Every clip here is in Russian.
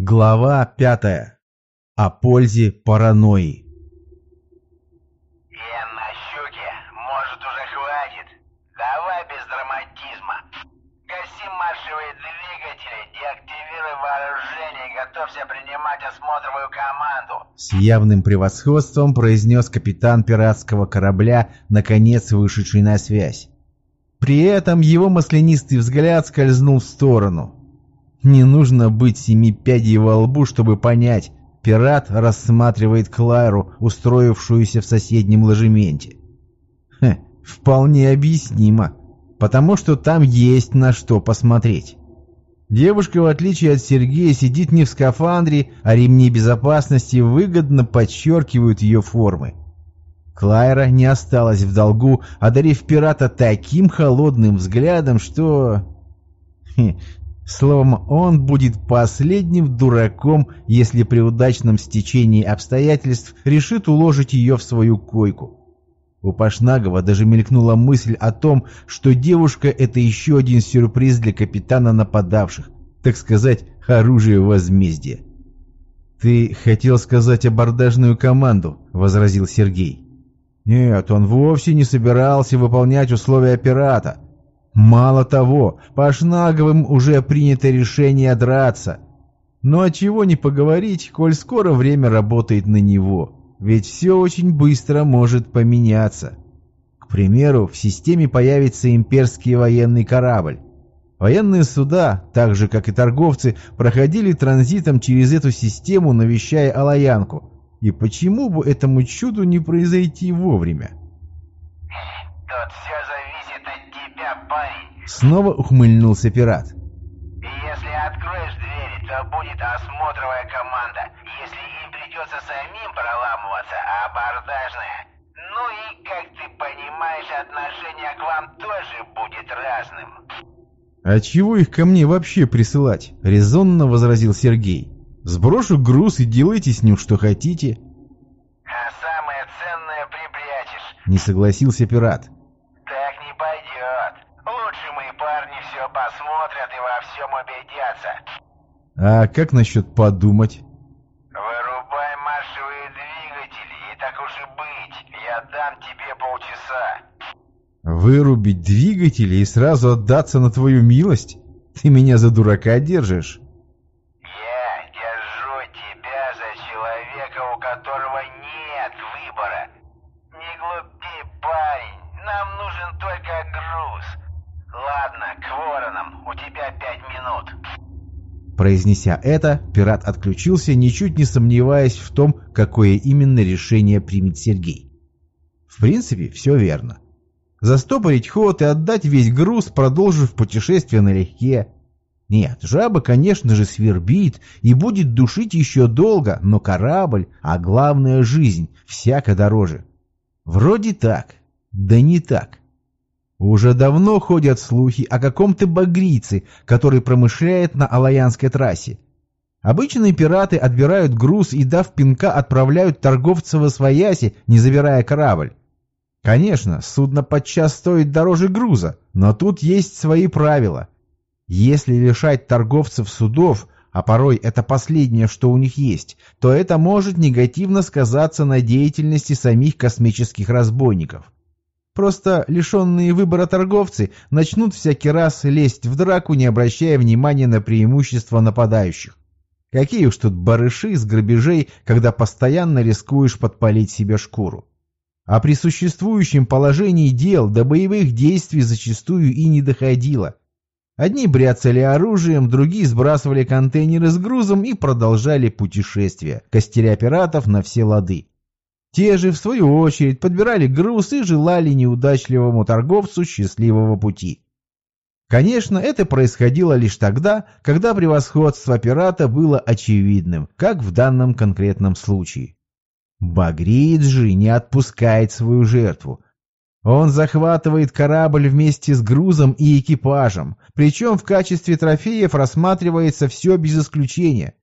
Глава пятая. О пользе паранойи. Я на щуке. Может, уже хватит? Давай без драматизма. Гаси маршевые двигатели, деактивируй вооружение и готовься принимать осмотровую команду. С явным превосходством произнес капитан пиратского корабля, наконец вышедший на связь. При этом его маслянистый взгляд скользнул в сторону. Не нужно быть семи пядей во лбу, чтобы понять, пират рассматривает Клайру, устроившуюся в соседнем ложементе. Хе, вполне объяснимо, потому что там есть на что посмотреть. Девушка, в отличие от Сергея, сидит не в скафандре, а ремни безопасности выгодно подчеркивают ее формы. Клайра не осталась в долгу, одарив пирата таким холодным взглядом, что... Словом, он будет последним дураком, если при удачном стечении обстоятельств решит уложить ее в свою койку. У Пашнагова даже мелькнула мысль о том, что девушка — это еще один сюрприз для капитана нападавших, так сказать, оружие возмездия. «Ты хотел сказать абордажную команду», — возразил Сергей. «Нет, он вовсе не собирался выполнять условия пирата». Мало того, по Шнаговым уже принято решение драться. Но от чего не поговорить, коль скоро время работает на него, ведь все очень быстро может поменяться. К примеру, в системе появится имперский военный корабль. Военные суда, так же как и торговцы, проходили транзитом через эту систему, навещая Алаянку. И почему бы этому чуду не произойти вовремя? Тут все зависит тебя, парень. Снова ухмыльнулся пират. Если откроешь двери, то будет осмотровая команда. Если им придется самим проламываться, а абордажная. Ну и, как ты понимаешь, отношение к вам тоже будет разным. «А чего их ко мне вообще присылать?» — резонно возразил Сергей. «Сброшу груз и делайте с ним что хотите». А самое ценное припрячешь. Не согласился пират. Так не пойдет. Лучше мои парни все посмотрят и во всем убедятся. «А как насчет подумать?» Вырубай маршевые двигатели, и так уж и быть. Я дам тебе полчаса. «Вырубить двигатели и сразу отдаться на твою милость? Ты меня за дурака держишь?» Я держу тебя за человека, у которого нет выбора. Не глупи, парень. Нам нужен только груз. Ладно, к воронам. У тебя пять минут. Произнеся это, пират отключился, ничуть не сомневаясь в том, какое именно решение примет Сергей. В принципе, все верно. Застопорить ход и отдать весь груз, продолжив путешествие налегке. Нет, жаба, конечно же, свербит и будет душить еще долго, но корабль, а главное жизнь, всяко дороже. Вроде так, да не так. Уже давно ходят слухи о каком-то багрице, который промышляет на Алаянской трассе. Обычные пираты отбирают груз и, дав пинка, отправляют торговца во свояси, не забирая корабль. Конечно, судно подчас стоит дороже груза, но тут есть свои правила. Если лишать торговцев судов, а порой это последнее, что у них есть, то это может негативно сказаться на деятельности самих космических разбойников. Просто лишенные выбора торговцы начнут всякий раз лезть в драку, не обращая внимания на преимущества нападающих. Какие уж тут барыши с грабежей, когда постоянно рискуешь подпалить себе шкуру. А при существующем положении дел до боевых действий зачастую и не доходило. Одни бряцали оружием, другие сбрасывали контейнеры с грузом и продолжали путешествие, костеря пиратов на все лады. Те же, в свою очередь, подбирали груз и желали неудачливому торговцу счастливого пути. Конечно, это происходило лишь тогда, когда превосходство пирата было очевидным, как в данном конкретном случае. Багриджи не отпускает свою жертву. Он захватывает корабль вместе с грузом и экипажем, причем в качестве трофеев рассматривается все без исключения.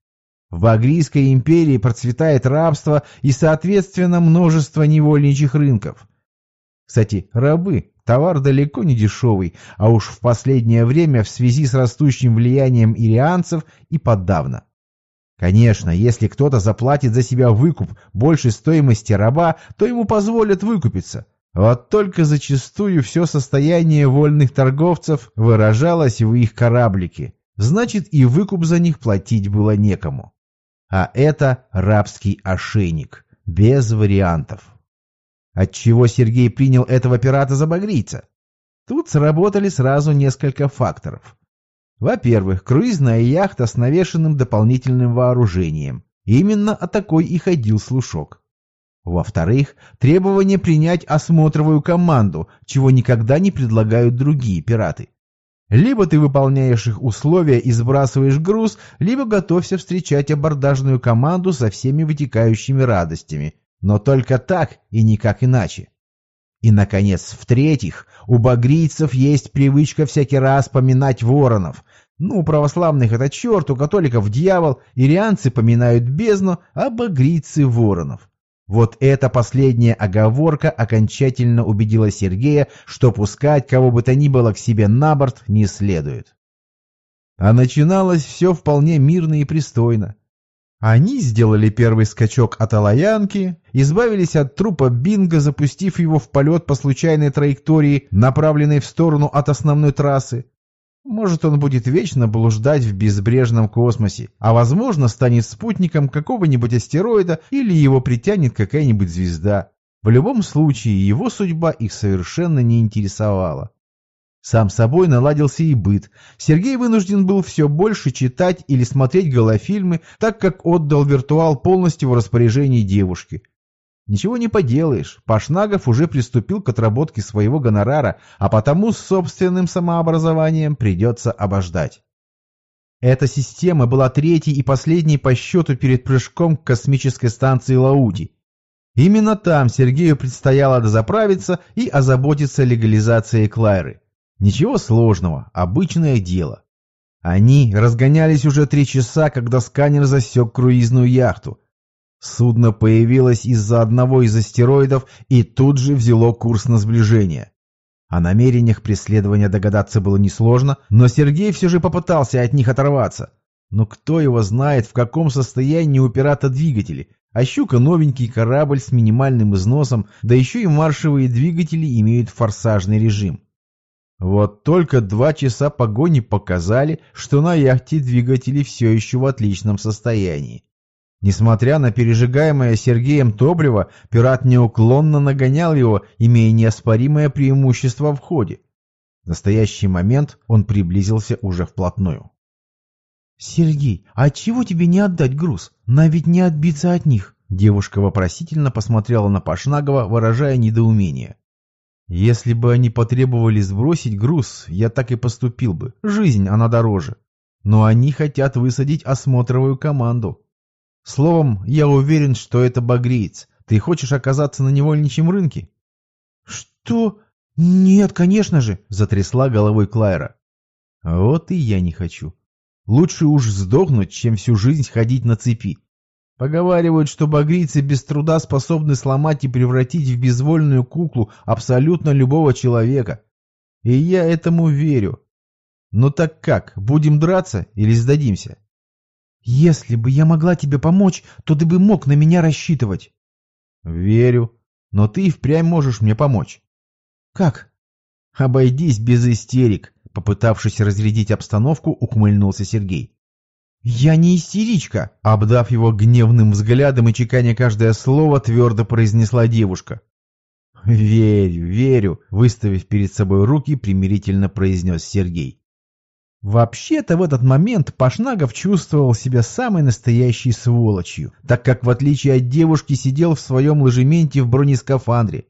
В Багрийской империи процветает рабство и, соответственно, множество невольничьих рынков. Кстати, рабы – товар далеко не дешевый, а уж в последнее время в связи с растущим влиянием ирианцев и подавно. Конечно, если кто-то заплатит за себя выкуп больше стоимости раба, то ему позволят выкупиться. Вот только зачастую все состояние вольных торговцев выражалось в их кораблике. Значит, и выкуп за них платить было некому. А это рабский ошейник. Без вариантов. Отчего Сергей принял этого пирата за багрийца? Тут сработали сразу несколько факторов. Во-первых, круизная яхта с навешенным дополнительным вооружением. Именно о такой и ходил слушок. Во-вторых, требование принять осмотровую команду, чего никогда не предлагают другие пираты. Либо ты выполняешь их условия и сбрасываешь груз, либо готовься встречать абордажную команду со всеми вытекающими радостями. Но только так и никак иначе. И, наконец, в-третьих, у багрийцев есть привычка всякий раз поминать воронов. Ну, у православных это черт, у католиков дьявол, ирианцы поминают бездну, а багрийцы воронов. Вот эта последняя оговорка окончательно убедила Сергея, что пускать кого бы то ни было к себе на борт не следует. А начиналось все вполне мирно и пристойно. Они сделали первый скачок от Алаянки, избавились от трупа Бинга, запустив его в полет по случайной траектории, направленной в сторону от основной трассы, может, он будет вечно блуждать в безбрежном космосе, а возможно, станет спутником какого-нибудь астероида или его притянет какая-нибудь звезда. В любом случае, его судьба их совершенно не интересовала. Сам собой наладился и быт. Сергей вынужден был все больше читать или смотреть голофильмы, так как отдал виртуал полностью в распоряжении девушки – Ничего не поделаешь, Пашнагов уже приступил к отработке своего гонорара, а потому с собственным самообразованием придется обождать. Эта система была третьей и последней по счету перед прыжком к космической станции Лауди. Именно там Сергею предстояло дозаправиться и озаботиться легализацией Клайры. Ничего сложного, обычное дело. Они разгонялись уже три часа, когда сканер засек круизную яхту – Судно появилось из-за одного из астероидов и тут же взяло курс на сближение. О намерениях преследования догадаться было несложно, но Сергей все же попытался от них оторваться. Но кто его знает, в каком состоянии у пирата двигатели, а щука новенький корабль с минимальным износом, да еще и маршевые двигатели имеют форсажный режим. Вот только два часа погони показали, что на яхте двигатели все еще в отличном состоянии. Несмотря на пережигаемое Сергеем топливо, пират неуклонно нагонял его, имея неоспоримое преимущество в ходе. В настоящий момент он приблизился уже вплотную. «Сергей, а чего тебе не отдать груз? На ведь не отбиться от них!» Девушка вопросительно посмотрела на Пашнагова, выражая недоумение. «Если бы они потребовали сбросить груз, я так и поступил бы. Жизнь, она дороже. Но они хотят высадить осмотровую команду. Словом, я уверен, что это багриец. Ты хочешь оказаться на невольничьем рынке? Что? Нет, конечно же, затрясла головой Клайра. Вот и я не хочу. Лучше уж сдохнуть, чем всю жизнь ходить на цепи. Поговаривают, что багрийцы без труда способны сломать и превратить в безвольную куклу абсолютно любого человека. И я этому верю. Но так как, будем драться или сдадимся? «Если бы я могла тебе помочь, то ты бы мог на меня рассчитывать». «Верю. Но ты и впрямь можешь мне помочь». «Как?» «Обойдись без истерик», — попытавшись разрядить обстановку, ухмыльнулся Сергей. «Я не истеричка», — обдав его гневным взглядом и чеканя каждое слово, твердо произнесла девушка. «Верю, верю», — выставив перед собой руки, примирительно произнес Сергей. Вообще-то в этот момент Пашнагов чувствовал себя самой настоящей сволочью, так как в отличие от девушки сидел в своем ложементе в бронескафандре.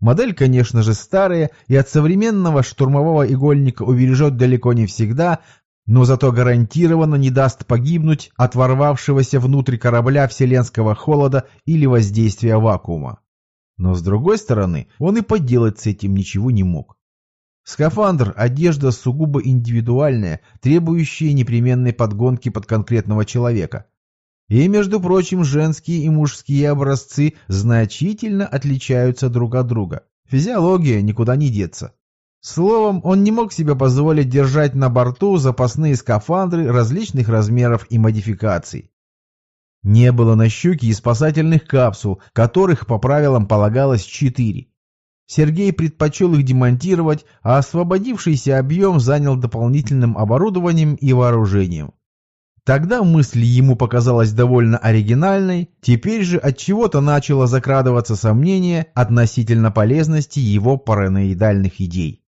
Модель, конечно же, старая и от современного штурмового игольника убережет далеко не всегда, но зато гарантированно не даст погибнуть от ворвавшегося внутрь корабля вселенского холода или воздействия вакуума. Но с другой стороны, он и поделать с этим ничего не мог. Скафандр – одежда сугубо индивидуальная, требующая непременной подгонки под конкретного человека. И, между прочим, женские и мужские образцы значительно отличаются друг от друга. Физиология никуда не деться. Словом, он не мог себе позволить держать на борту запасные скафандры различных размеров и модификаций. Не было на щуке и спасательных капсул, которых по правилам полагалось четыре. Сергей предпочел их демонтировать, а освободившийся объем занял дополнительным оборудованием и вооружением. Тогда мысль ему показалась довольно оригинальной, теперь же от чего-то начало закрадываться сомнение относительно полезности его параноидальных идей.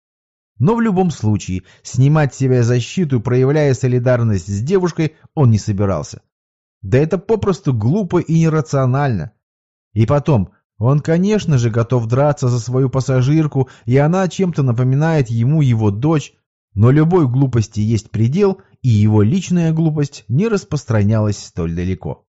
Но в любом случае, снимать с себя защиту, проявляя солидарность с девушкой, он не собирался. Да это попросту глупо и нерационально. И потом, он, конечно же, готов драться за свою пассажирку, и она чем-то напоминает ему его дочь, но любой глупости есть предел, и его личная глупость не распространялась столь далеко.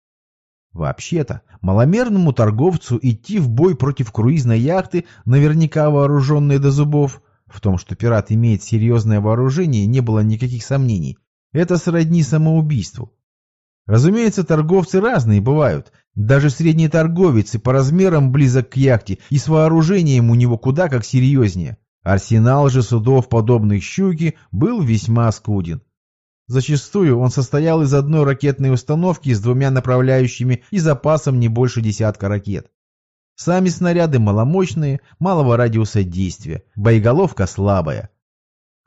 Вообще-то, маломерному торговцу идти в бой против круизной яхты, наверняка вооруженной до зубов, в том, что пират имеет серьезное вооружение, не было никаких сомнений. Это сродни самоубийству. Разумеется, торговцы разные бывают. Даже средний торговец и по размерам близок к яхте, и с вооружением у него куда как серьезнее. Арсенал же судов, подобных «Щуки», был весьма скуден. Зачастую он состоял из одной ракетной установки с двумя направляющими и запасом не больше десятка ракет. Сами снаряды маломощные, малого радиуса действия, боеголовка слабая.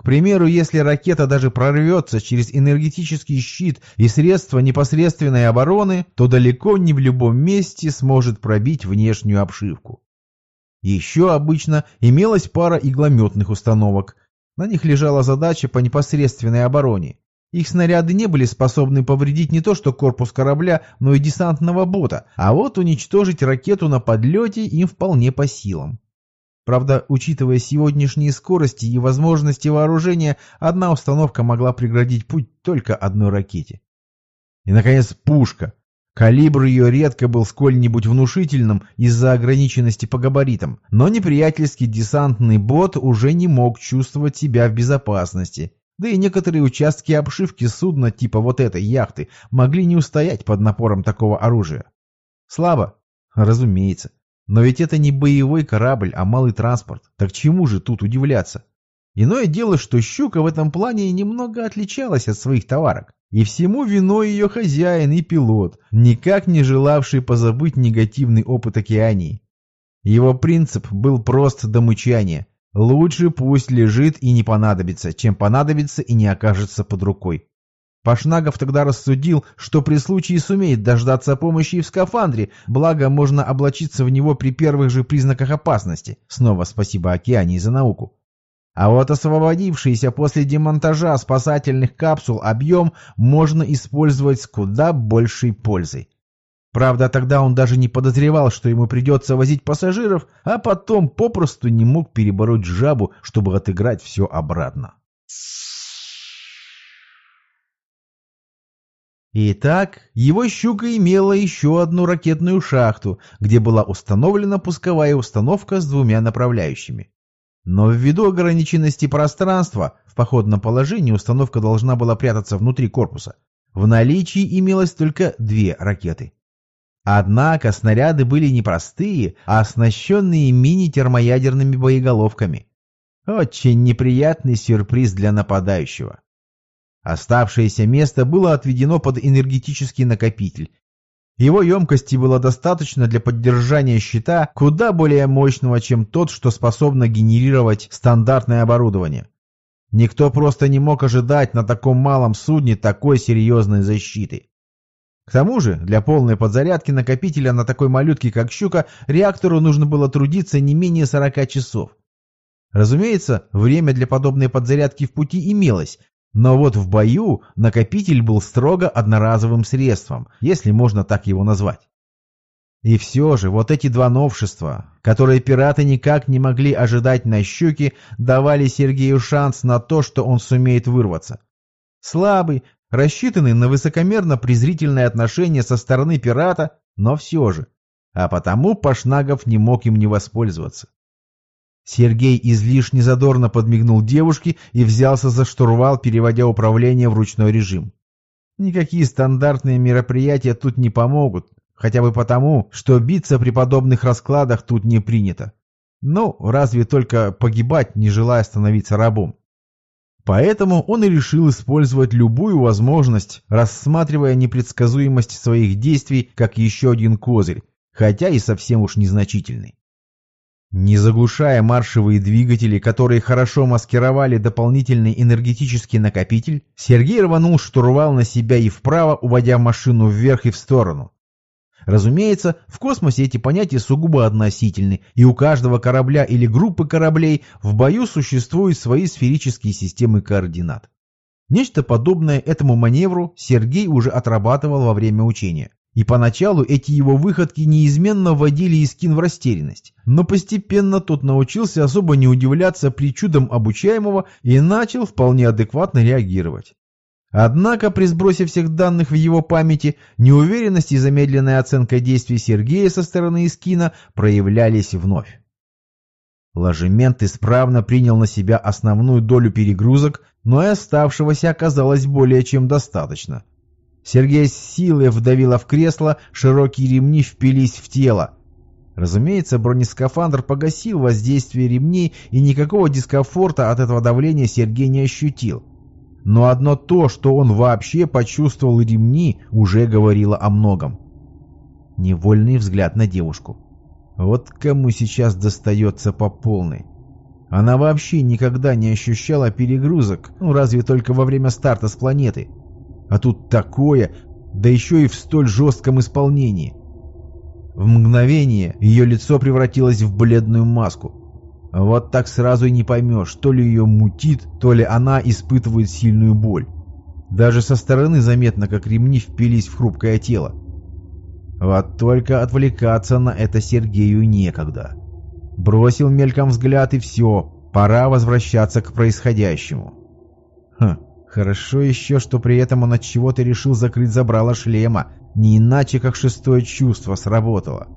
Примеру, если ракета даже прорвется через энергетический щит и средства непосредственной обороны, то далеко не в любом месте сможет пробить внешнюю обшивку. Еще обычно имелась пара иглометных установок. На них лежала задача по непосредственной обороне. Их снаряды не были способны повредить не то что корпус корабля, но и десантного бота, а вот уничтожить ракету на подлете им вполне по силам. Правда, учитывая сегодняшние скорости и возможности вооружения, одна установка могла преградить путь только одной ракете. И, наконец, пушка. Калибр ее редко был сколь-нибудь внушительным из-за ограниченности по габаритам, но неприятельский десантный бот уже не мог чувствовать себя в безопасности, да и некоторые участки обшивки судна типа вот этой яхты могли не устоять под напором такого оружия. Слабо? Разумеется. Но ведь это не боевой корабль, а малый транспорт. Так чему же тут удивляться? Иное дело, что «Щука» в этом плане немного отличалась от своих товарок. И всему виной ее хозяин и пилот, никак не желавший позабыть негативный опыт океании. Его принцип был прост до мычания. Лучше пусть лежит и не понадобится, чем понадобится и не окажется под рукой. Пашнагов тогда рассудил, что при случае сумеет дождаться помощи и в скафандре, благо можно облачиться в него при первых же признаках опасности. Снова спасибо Океане за науку. А вот освободившийся после демонтажа спасательных капсул объем можно использовать с куда большей пользой. Правда, тогда он даже не подозревал, что ему придется возить пассажиров, а потом попросту не мог перебороть жабу, чтобы отыграть все обратно. Итак, его «Щука» имела еще одну ракетную шахту, где была установлена пусковая установка с двумя направляющими. Но ввиду ограниченности пространства, в походном положении установка должна была прятаться внутри корпуса. В наличии имелось только две ракеты. Однако снаряды были не простые, а оснащенные мини-термоядерными боеголовками. Очень неприятный сюрприз для нападающего. Оставшееся место было отведено под энергетический накопитель. Его емкости было достаточно для поддержания щита куда более мощного, чем тот, что способно генерировать стандартное оборудование. Никто просто не мог ожидать на таком малом судне такой серьезной защиты. К тому же, для полной подзарядки накопителя на такой малютке, как «Щука», реактору нужно было трудиться не менее 40 часов. Разумеется, время для подобной подзарядки в пути имелось, но вот в бою накопитель был строго одноразовым средством, если можно так его назвать. И все же вот эти два новшества, которые пираты никак не могли ожидать на щуке, давали Сергею шанс на то, что он сумеет вырваться. Слабый, рассчитанный на высокомерно-презрительное отношение со стороны пирата, но все же. А потому Пашнагов не мог им не воспользоваться. Сергей излишне задорно подмигнул девушке и взялся за штурвал, переводя управление в ручной режим. Никакие стандартные мероприятия тут не помогут, хотя бы потому, что биться при подобных раскладах тут не принято. Ну, разве только погибать, не желая становиться рабом. Поэтому он и решил использовать любую возможность, рассматривая непредсказуемость своих действий как еще один козырь, хотя и совсем уж незначительный. Не заглушая маршевые двигатели, которые хорошо маскировали дополнительный энергетический накопитель, Сергей рванул штурвал на себя и вправо, уводя машину вверх и в сторону. Разумеется, в космосе эти понятия сугубо относительны, и у каждого корабля или группы кораблей в бою существуют свои сферические системы координат. Нечто подобное этому маневру Сергей уже отрабатывал во время учения. И поначалу эти его выходки неизменно вводили Искин в растерянность, но постепенно тот научился особо не удивляться причудам обучаемого и начал вполне адекватно реагировать. Однако при сбросе всех данных в его памяти неуверенность и замедленная оценка действий Сергея со стороны Искина проявлялись вновь. Ложемент исправно принял на себя основную долю перегрузок, но и оставшегося оказалось более чем достаточно – Сергей с силой вдавила в кресло, широкие ремни впились в тело. Разумеется, бронескафандр погасил воздействие ремней, и никакого дискомфорта от этого давления Сергей не ощутил. Но одно то, что он вообще почувствовал ремни, уже говорило о многом. Невольный взгляд на девушку. Вот кому сейчас достается по полной. Она вообще никогда не ощущала перегрузок, ну разве только во время старта с планеты. А тут такое, да еще и в столь жестком исполнении. В мгновение ее лицо превратилось в бледную маску. Вот так сразу и не поймешь, то ли ее мутит, то ли она испытывает сильную боль. Даже со стороны заметно, как ремни впились в хрупкое тело. Вот только отвлекаться на это Сергею некогда. Бросил мельком взгляд и все, пора возвращаться к происходящему. Хм, Хорошо еще, что при этом он от чего-то решил закрыть забрало шлема, не иначе как шестое чувство сработало.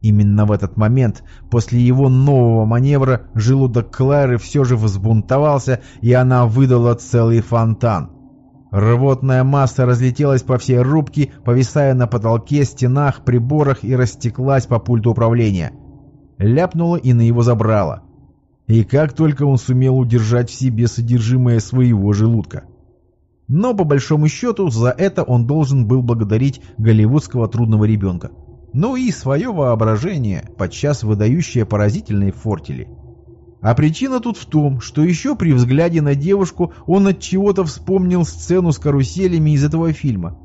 Именно в этот момент, после его нового маневра, желудок Клайры все же взбунтовался, и она выдала целый фонтан. Рвотная масса разлетелась по всей рубке, повисая на потолке, стенах, приборах и растеклась по пульту управления. Ляпнула и на его забрало. И как только он сумел удержать в себе содержимое своего желудка. Но по большому счету за это он должен был благодарить голливудского трудного ребенка. Ну и свое воображение, подчас выдающее поразительные фортели. А причина тут в том, что еще при взгляде на девушку он от чего-то вспомнил сцену с каруселями из этого фильма.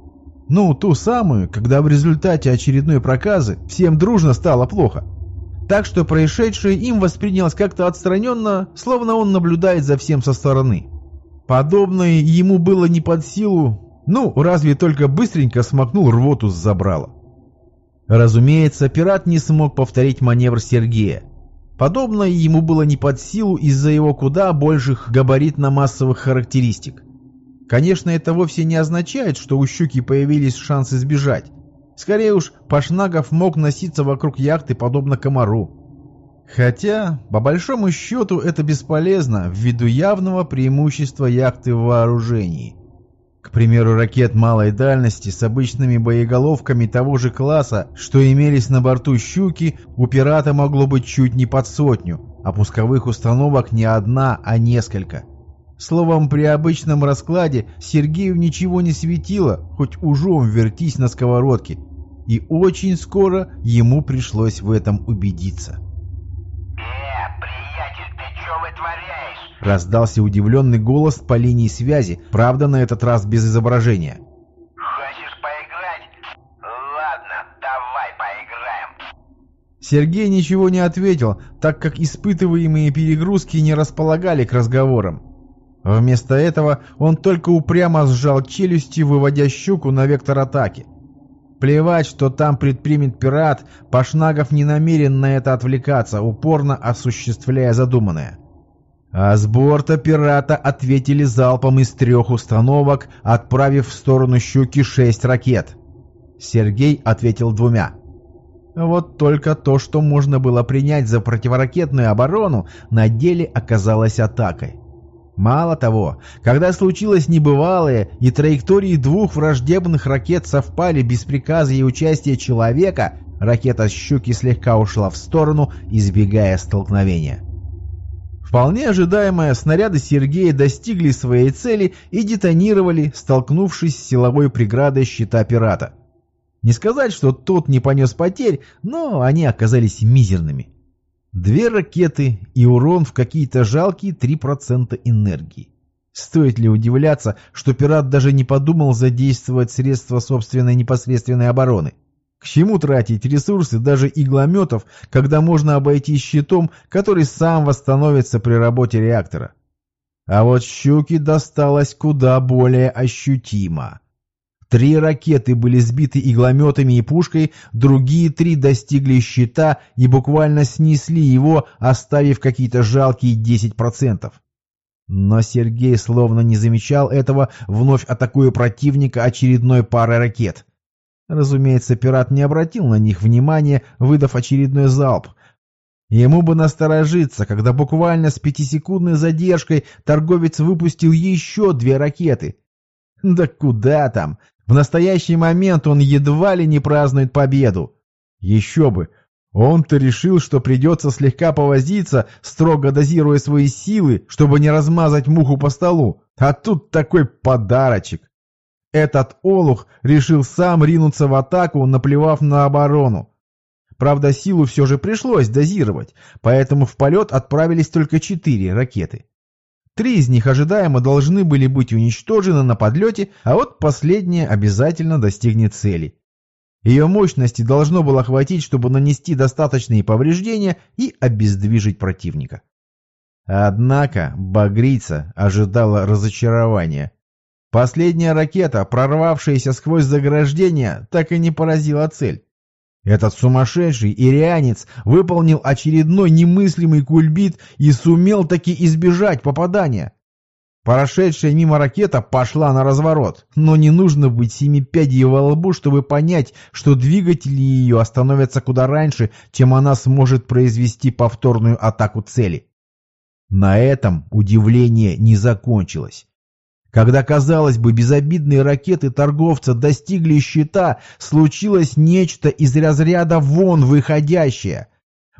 Ну, ту самую, когда в результате очередной проказы всем дружно стало плохо. Так что происшедшее им воспринялось как-то отстраненно, словно он наблюдает за всем со стороны. Подобное ему было не под силу, ну, разве только быстренько смакнул рвоту с забрала. Разумеется, пират не смог повторить маневр Сергея. Подобное ему было не под силу из-за его куда больших габаритно-массовых характеристик. Конечно, это вовсе не означает, что у щуки появились шансы сбежать. Скорее уж, Пашнагов мог носиться вокруг яхты подобно комару. Хотя, по большому счету, это бесполезно ввиду явного преимущества яхты в вооружении. К примеру, ракет малой дальности с обычными боеголовками того же класса, что имелись на борту «Щуки», у пирата могло быть чуть не под сотню, а пусковых установок не одна, а несколько. Словом, при обычном раскладе Сергею ничего не светило, хоть ужом вертись на сковородке, и очень скоро ему пришлось в этом убедиться. Раздался удивленный голос по линии связи, правда, на этот раз без изображения. «Хочешь поиграть? Ладно, давай поиграем». Сергей ничего не ответил, так как испытываемые перегрузки не располагали к разговорам. Вместо этого он только упрямо сжал челюсти, выводя щуку на вектор атаки. Плевать, что там предпримет пират, Пашнагов не намерен на это отвлекаться, упорно осуществляя задуманное. А с борта пирата ответили залпом из трех установок, отправив в сторону щуки шесть ракет. Сергей ответил двумя. Вот только то, что можно было принять за противоракетную оборону, на деле оказалось атакой. Мало того, когда случилось небывалое, и траектории двух враждебных ракет совпали без приказа и участия человека, ракета «Щуки» слегка ушла в сторону, избегая столкновения. Вполне ожидаемые снаряды Сергея достигли своей цели и детонировали, столкнувшись с силовой преградой щита пирата. Не сказать, что тот не понес потерь, но они оказались мизерными. Две ракеты и урон в какие-то жалкие 3% энергии. Стоит ли удивляться, что пират даже не подумал задействовать средства собственной непосредственной обороны? К чему тратить ресурсы даже иглометов, когда можно обойтись щитом, который сам восстановится при работе реактора? А вот щуке досталось куда более ощутимо. Три ракеты были сбиты иглометами и пушкой, другие три достигли щита и буквально снесли его, оставив какие-то жалкие 10%. Но Сергей словно не замечал этого, вновь атакуя противника очередной парой ракет. Разумеется, пират не обратил на них внимания, выдав очередной залп. Ему бы насторожиться, когда буквально с пятисекундной задержкой торговец выпустил еще две ракеты. Да куда там? В настоящий момент он едва ли не празднует победу. Еще бы! Он-то решил, что придется слегка повозиться, строго дозируя свои силы, чтобы не размазать муху по столу. А тут такой подарочек. Этот олух решил сам ринуться в атаку, наплевав на оборону. Правда, силу все же пришлось дозировать, поэтому в полет отправились только четыре ракеты. Три из них ожидаемо должны были быть уничтожены на подлете, а вот последняя обязательно достигнет цели. Ее мощности должно было хватить, чтобы нанести достаточные повреждения и обездвижить противника. Однако багрица ожидала разочарования. Последняя ракета, прорвавшаяся сквозь заграждение, так и не поразила цель. Этот сумасшедший ирианец выполнил очередной немыслимый кульбит и сумел таки избежать попадания. Прошедшая мимо ракета пошла на разворот, но не нужно быть семипядей во лбу, чтобы понять, что двигатели ее остановятся куда раньше, чем она сможет произвести повторную атаку цели. На этом удивление не закончилось. Когда, казалось бы, безобидные ракеты торговца достигли щита, случилось нечто из разряда вон выходящее.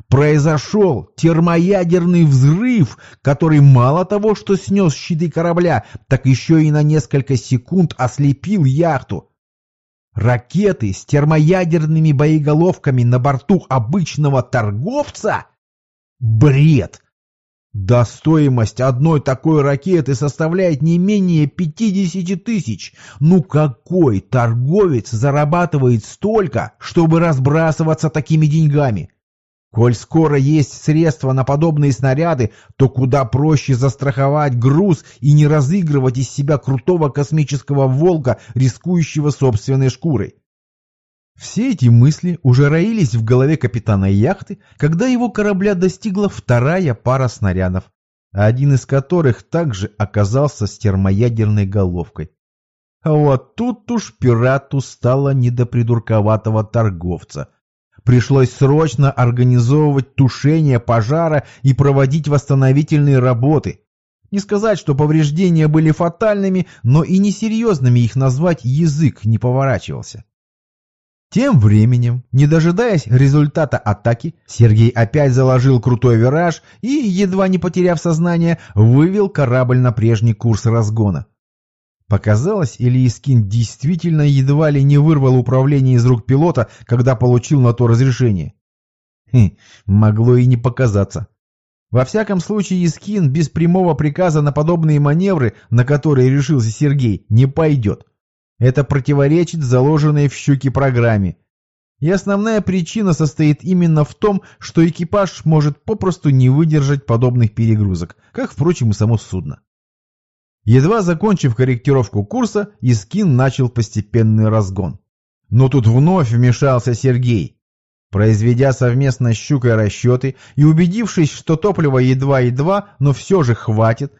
Произошел термоядерный взрыв, который мало того, что снес щиты корабля, так еще и на несколько секунд ослепил яхту. Ракеты с термоядерными боеголовками на борту обычного торговца? Бред! Да стоимость одной такой ракеты составляет не менее 50 тысяч. Ну какой торговец зарабатывает столько, чтобы разбрасываться такими деньгами? Коль скоро есть средства на подобные снаряды, то куда проще застраховать груз и не разыгрывать из себя крутого космического волка, рискующего собственной шкурой. Все эти мысли уже роились в голове капитана яхты, когда его корабля достигла вторая пара снарядов, один из которых также оказался с термоядерной головкой. А вот тут уж пирату стало не до придурковатого торговца. Пришлось срочно организовывать тушение пожара и проводить восстановительные работы. Не сказать, что повреждения были фатальными, но и несерьезными их назвать язык не поворачивался. Тем временем, не дожидаясь результата атаки, Сергей опять заложил крутой вираж и, едва не потеряв сознание, вывел корабль на прежний курс разгона. Показалось, или Искин действительно едва ли не вырвал управление из рук пилота, когда получил на то разрешение. Хм, могло и не показаться. Во всяком случае, Искин без прямого приказа на подобные маневры, на которые решился Сергей, не пойдет. Это противоречит заложенной в щуке программе. И основная причина состоит именно в том, что экипаж может попросту не выдержать подобных перегрузок, как, впрочем, и само судно. Едва закончив корректировку курса, Искин начал постепенный разгон. Но тут вновь вмешался Сергей. Произведя совместно с Щукой расчеты и убедившись, что топлива едва-едва, но все же хватит,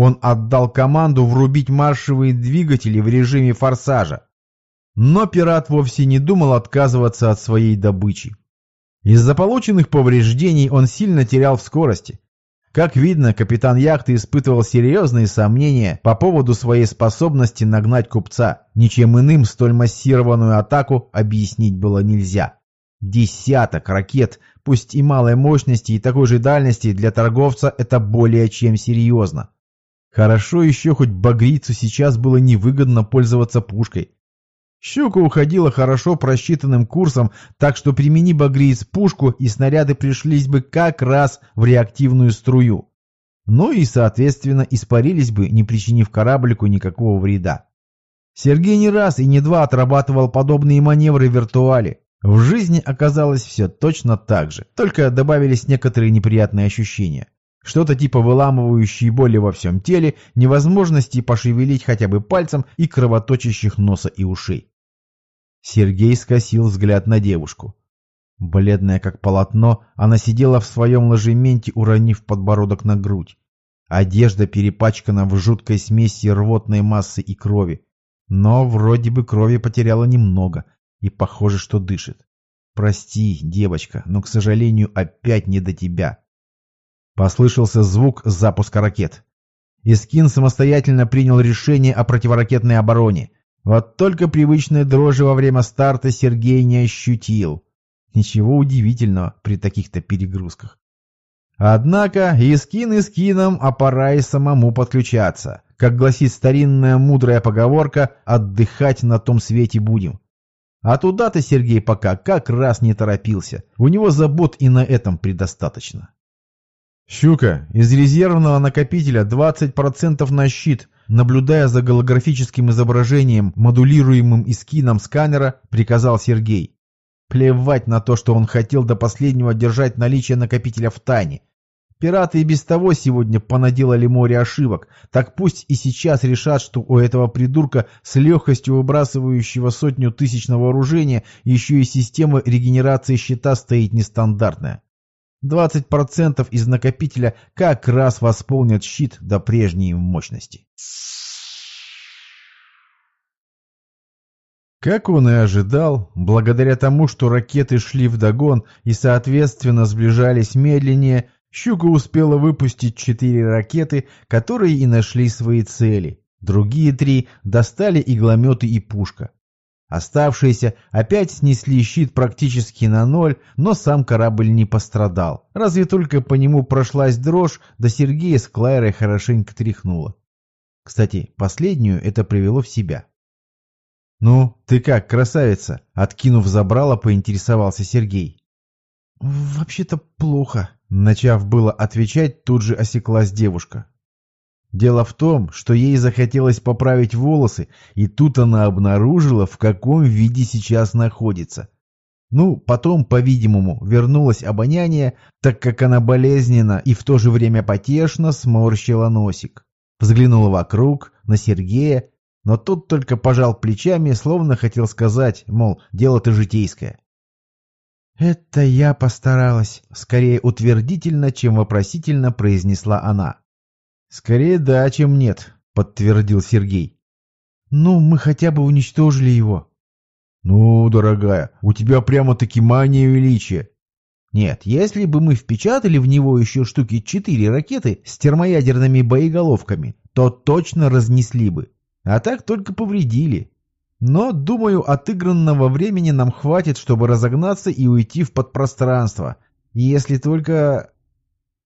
он отдал команду врубить маршевые двигатели в режиме форсажа. Но пират вовсе не думал отказываться от своей добычи. Из-за полученных повреждений он сильно терял в скорости. Как видно, капитан яхты испытывал серьезные сомнения по поводу своей способности нагнать купца. Ничем иным столь массированную атаку объяснить было нельзя. Десяток ракет, пусть и малой мощности и такой же дальности, для торговца это более чем серьезно. Хорошо еще хоть багрицу сейчас было невыгодно пользоваться пушкой. Щука уходила хорошо просчитанным курсом, так что примени багриец пушку, и снаряды пришлись бы как раз в реактивную струю. Ну и, соответственно, испарились бы, не причинив кораблику никакого вреда. Сергей не раз и не два отрабатывал подобные маневры в виртуале. В жизни оказалось все точно так же, только добавились некоторые неприятные ощущения. Что-то типа выламывающей боли во всем теле, невозможности пошевелить хотя бы пальцем и кровоточащих носа и ушей. Сергей скосил взгляд на девушку. Бледная как полотно, она сидела в своем ложементе, уронив подбородок на грудь. Одежда перепачкана в жуткой смеси рвотной массы и крови. Но вроде бы крови потеряла немного, и похоже, что дышит. Прости, девочка, но, к сожалению, опять не до тебя. Послышался звук запуска ракет. Искин самостоятельно принял решение о противоракетной обороне. Вот только привычной дрожи во время старта Сергей не ощутил. Ничего удивительного при таких-то перегрузках. Однако Искин Искином, а пора и самому подключаться. Как гласит старинная мудрая поговорка, отдыхать на том свете будем. А туда-то Сергей пока как раз не торопился. У него забот и на этом предостаточно. «Щука, из резервного накопителя 20% на щит», наблюдая за голографическим изображением, модулируемым искином сканера, приказал Сергей. Плевать на то, что он хотел до последнего держать наличие накопителя в тайне. Пираты и без того сегодня понаделали море ошибок, так пусть и сейчас решат, что у этого придурка с легкостью выбрасывающего сотню тысяч на вооружение еще и система регенерации щита стоит нестандартная. 20% из накопителя как раз восполнят щит до прежней мощности. Как он и ожидал, благодаря тому, что ракеты шли вдогон и, соответственно, сближались медленнее, Щука успела выпустить четыре ракеты, которые и нашли свои цели. Другие три достали иглометы и пушка. Оставшиеся опять снесли щит практически на ноль, но сам корабль не пострадал. Разве только по нему прошлась дрожь, да Сергея с Клайрой хорошенько тряхнуло. Кстати, последнюю это привело в себя. «Ну, ты как, красавица?» Откинув забрало, поинтересовался Сергей. «Вообще-то плохо», Начав было отвечать, тут же осеклась девушка. Дело в том, что ей захотелось поправить волосы, и тут она обнаружила, в каком виде сейчас находится. Ну, потом, по-видимому, вернулось обоняние, так как она болезненно и в то же время потешно сморщила носик. Взглянула вокруг, на Сергея, но тот только пожал плечами, словно хотел сказать, мол, дело-то житейское. «Это я постаралась», — скорее утвердительно, чем вопросительно произнесла она. «Скорее да, чем нет», — подтвердил Сергей. «Ну, мы хотя бы уничтожили его». «Ну, дорогая, у тебя прямо-таки мания величия». «Нет, если бы мы впечатали в него еще штуки четыре ракеты с термоядерными боеголовками, то точно разнесли бы. А так только повредили. Но, думаю, отыгранного времени нам хватит, чтобы разогнаться и уйти в подпространство. Если только...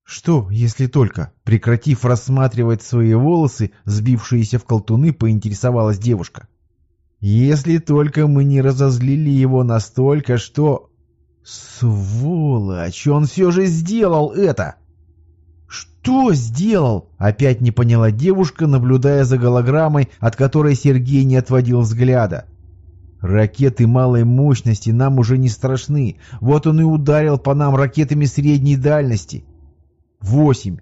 Что, если только? Прекратив рассматривать свои волосы, сбившиеся в колтуны, поинтересовалась девушка. Если только мы не разозлили его настолько, что... Сволочь, он все же сделал это! «Что сделал?» — опять не поняла девушка, наблюдая за голограммой, от которой Сергей не отводил взгляда. «Ракеты малой мощности нам уже не страшны. Вот он и ударил по нам ракетами средней дальности. Восемь.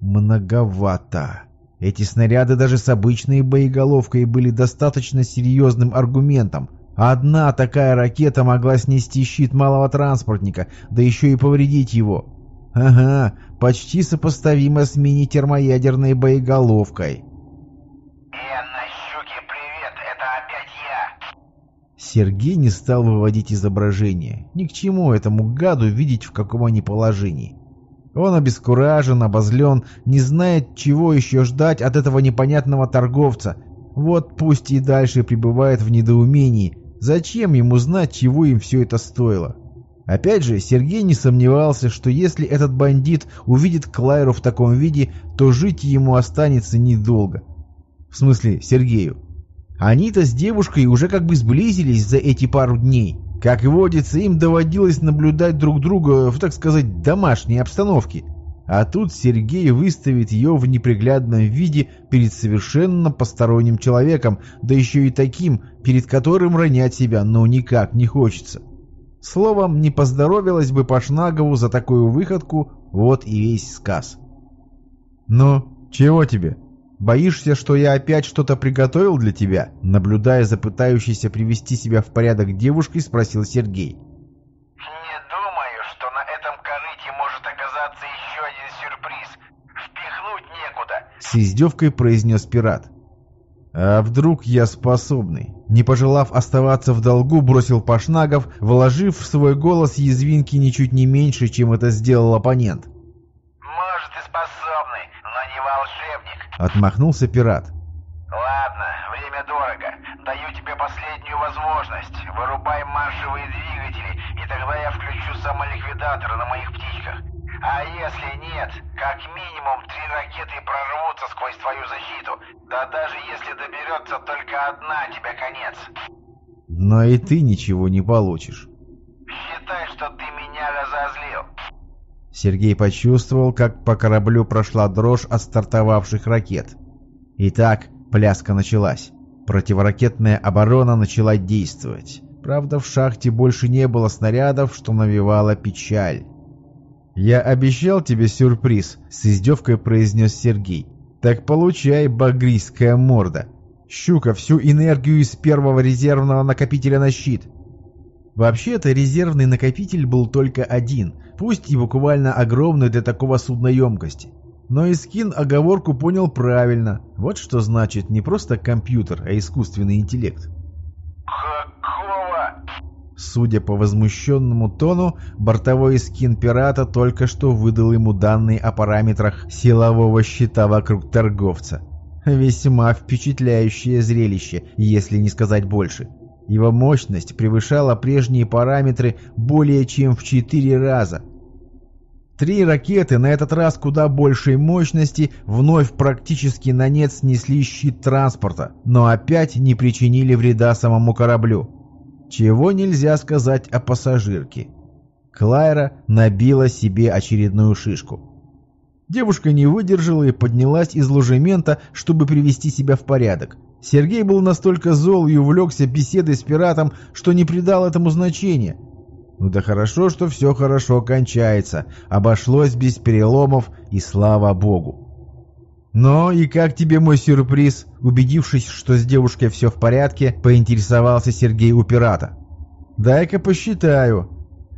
Многовато. Эти снаряды даже с обычной боеголовкой были достаточно серьезным аргументом. Одна такая ракета могла снести щит малого транспортника, да еще и повредить его. Ага, почти сопоставимо с мини-термоядерной боеголовкой. «Энна, щуки, привет, это опять я!» Сергей не стал выводить изображение. Ни к чему этому гаду видеть, в каком они положении. Он обескуражен, обозлен, не знает, чего еще ждать от этого непонятного торговца. Вот пусть и дальше пребывает в недоумении. Зачем ему знать, чего им все это стоило? Опять же, Сергей не сомневался, что если этот бандит увидит Клайру в таком виде, то жить ему останется недолго. В смысле, Сергею. Они-то с девушкой уже как бы сблизились за эти пару дней. Как водится, им доводилось наблюдать друг друга в, так сказать, домашней обстановке. А тут Сергей выставит ее в неприглядном виде перед совершенно посторонним человеком, да еще и таким, перед которым ронять себя ну никак не хочется. Словом, не поздоровилась бы Пашнагову за такую выходку, вот и весь сказ. «Ну, чего тебе? Боишься, что я опять что-то приготовил для тебя?» Наблюдая за пытающейся привести себя в порядок девушкой, спросил Сергей. Не думаю, что на этом корыте может оказаться еще один сюрприз. Впихнуть некуда. С издевкой произнес пират. А вдруг я способный? Не пожелав оставаться в долгу, бросил Пашнагов, вложив в свой голос язвинки ничуть не меньше, чем это сделал оппонент. Может и способный, но не волшебник. Отмахнулся пират. Ладно, время дорого. Даю тебе последнюю возможность. Вырубай маршевые двигатели, и тогда я включу самоликвидатор на моих птичках. А если нет, как минимум три ракеты прорвутся сквозь твою защиту. Да даже если доберется только одна, тебе конец. Но и ты ничего не получишь. Считай, что ты меня разозлил. Сергей почувствовал, как по кораблю прошла дрожь от стартовавших ракет. Итак, пляска началась. Противоракетная оборона начала действовать. Правда, в шахте больше не было снарядов, что навевало печаль. «Я обещал тебе сюрприз», — с издевкой произнес Сергей. «Так получай, багрийская морда. Щука всю энергию из первого резервного накопителя на щит». Вообще-то резервный накопитель был только один, пусть и буквально огромный для такого судноемкости. Но Искин оговорку понял правильно. Вот что значит не просто компьютер, а искусственный интеллект. Какого? Судя по возмущенному тону, бортовой скин пирата только что выдал ему данные о параметрах силового щита вокруг торговца. Весьма впечатляющее зрелище, если не сказать больше. Его мощность превышала прежние параметры более чем в четыре раза. Три ракеты, на этот раз куда большей мощности, вновь практически на нет снесли щит транспорта, но опять не причинили вреда самому кораблю. Чего нельзя сказать о пассажирке. Клайра набила себе очередную шишку. Девушка не выдержала и поднялась из ложемента, чтобы привести себя в порядок. Сергей был настолько зол и увлекся беседой с пиратом, что не придал этому значения. Ну да хорошо, что все хорошо кончается. Обошлось без переломов, и слава богу. «Но и как тебе мой сюрприз?» Убедившись, что с девушкой все в порядке, поинтересовался Сергей у пирата. «Дай-ка посчитаю.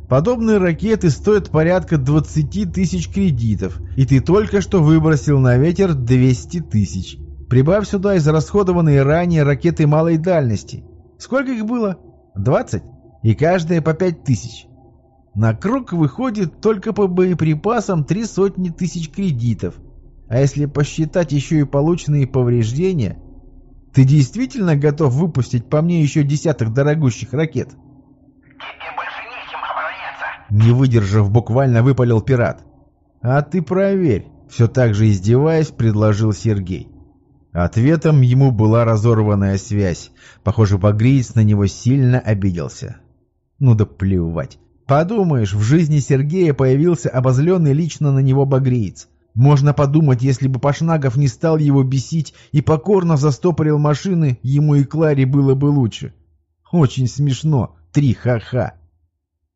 Подобные ракеты стоят порядка 20 тысяч кредитов, и ты только что выбросил на ветер 200 тысяч. Прибавь сюда израсходованные ранее ракеты малой дальности. Сколько их было? 20? И каждая по 5 тысяч. На круг выходит только по боеприпасам три сотни тысяч кредитов. А если посчитать еще и полученные повреждения, ты действительно готов выпустить по мне еще десяток дорогущих ракет? Тебе больше нечем обороняться. Не выдержав, буквально выпалил пират. А ты проверь, все так же издеваясь, предложил Сергей. Ответом ему была разорванная связь. Похоже, багриец на него сильно обиделся. Ну да плевать. Подумаешь, в жизни Сергея появился обозленный лично на него багриец. Можно подумать, если бы Пашнагов не стал его бесить и покорно застопорил машины, ему и Кларе было бы лучше. Очень смешно. Три ха-ха.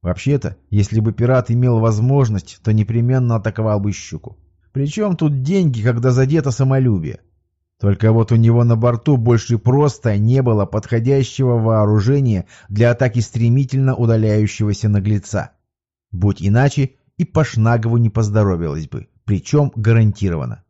Вообще-то, если бы пират имел возможность, то непременно атаковал бы щуку. Причем тут деньги, когда задето самолюбие. Только вот у него на борту больше просто не было подходящего вооружения для атаки стремительно удаляющегося наглеца. Будь иначе, и Пашнагову не поздоровилось бы, причем гарантированно.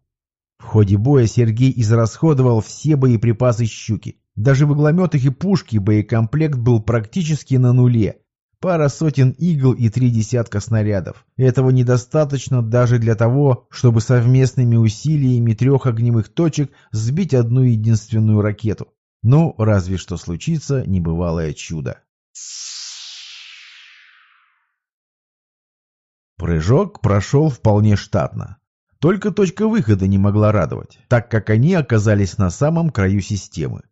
В ходе боя Сергей израсходовал все боеприпасы «Щуки». Даже в иглометах и пушки боекомплект был практически на нуле, Пара сотен игл и три десятка снарядов. Этого недостаточно даже для того, чтобы совместными усилиями трех огневых точек сбить одну единственную ракету. Ну, разве что случится небывалое чудо. Прыжок прошел вполне штатно. Только точка выхода не могла радовать, так как они оказались на самом краю системы.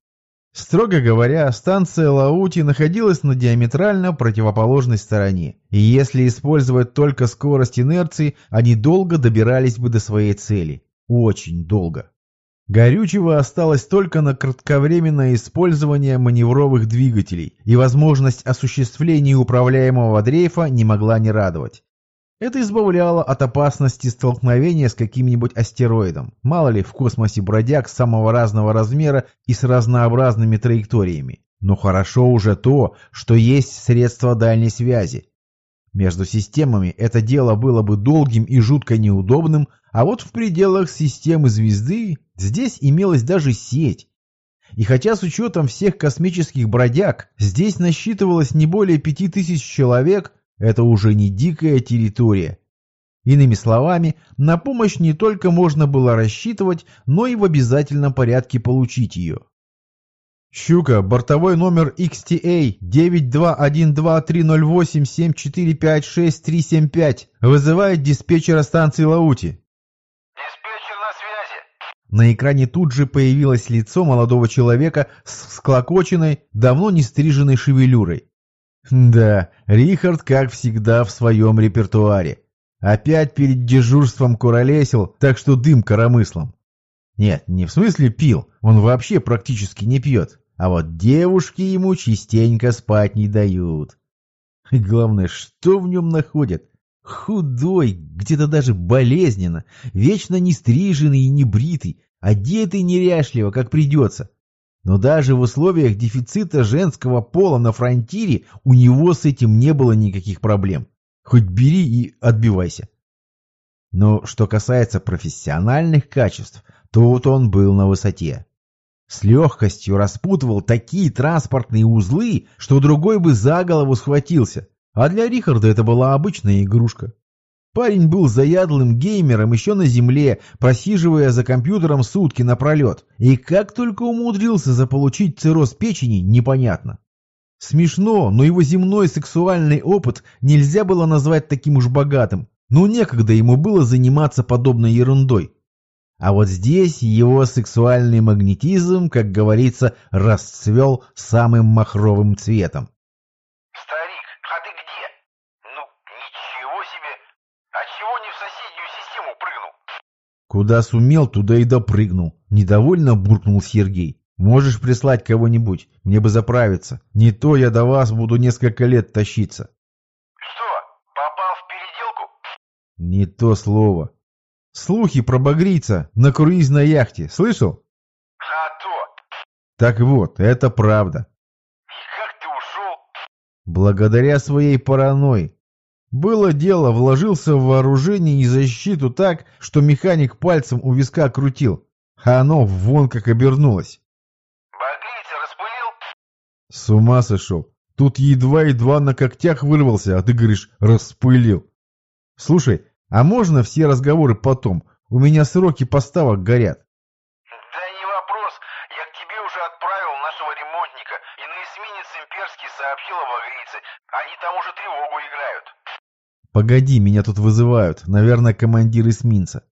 Строго говоря, станция Лаути находилась на диаметрально противоположной стороне, и если использовать только скорость инерции, они долго добирались бы до своей цели. Очень долго. Горючего осталось только на кратковременное использование маневровых двигателей, и возможность осуществления управляемого дрейфа не могла не радовать. Это избавляло от опасности столкновения с каким-нибудь астероидом. Мало ли в космосе бродяг самого разного размера и с разнообразными траекториями. Но хорошо уже то, что есть средства дальней связи. Между системами это дело было бы долгим и жутко неудобным, а вот в пределах системы звезды здесь имелась даже сеть. И хотя с учетом всех космических бродяг здесь насчитывалось не более пяти тысяч человек, это уже не дикая территория. Иными словами, на помощь не только можно было рассчитывать, но и в обязательном порядке получить ее. «Щука, бортовой номер XTA 92123087456-375 вызывает диспетчера станции Лаути». Диспетчер на связи. На экране тут же появилось лицо молодого человека с всклокоченной, давно не стриженной шевелюрой. Да, Рихард, как всегда, в своем репертуаре. Опять перед дежурством куролесил, так что дым коромыслом. Нет, не в смысле пил, он вообще практически не пьет. А вот девушки ему частенько спать не дают. И главное, что в нем находят? Худой, где-то даже болезненно, вечно не стриженный и не бритый, одетый неряшливо, как придется. Но даже в условиях дефицита женского пола на фронтире у него с этим не было никаких проблем. Хоть бери и отбивайся. Но что касается профессиональных качеств, то вот он был на высоте. С легкостью распутывал такие транспортные узлы, что другой бы за голову схватился. А для Рихарда это была обычная игрушка. Парень был заядлым геймером еще на земле, просиживая за компьютером сутки напролет. И как только умудрился заполучить цирроз печени, непонятно. Смешно, но его земной сексуальный опыт нельзя было назвать таким уж богатым. Но некогда ему было заниматься подобной ерундой. А вот здесь его сексуальный магнетизм, как говорится, расцвел самым махровым цветом. Куда сумел, туда и допрыгнул. Недовольно буркнул Сергей. Можешь прислать кого-нибудь, мне бы заправиться. Не то я до вас буду несколько лет тащиться. Что, попал в переделку? Не то слово. Слухи про багрийца на круизной яхте, слышал? А то. Так вот, это правда. И как ты ушел? Благодаря своей паранойи. Было дело, вложился в вооружение и защиту так, что механик пальцем у виска крутил, а оно вон как обернулось. Багрийца распылил? С ума сошел. Тут едва-едва на когтях вырвался, а ты говоришь «распылил». Слушай, а можно все разговоры потом? У меня сроки поставок горят. Да не вопрос. Я к тебе уже отправил нашего ремонтника, и на эсминец имперский сообщил о багрийце. Они там уже тревогу играют. Погоди, меня тут вызывают. Наверное, командир эсминца.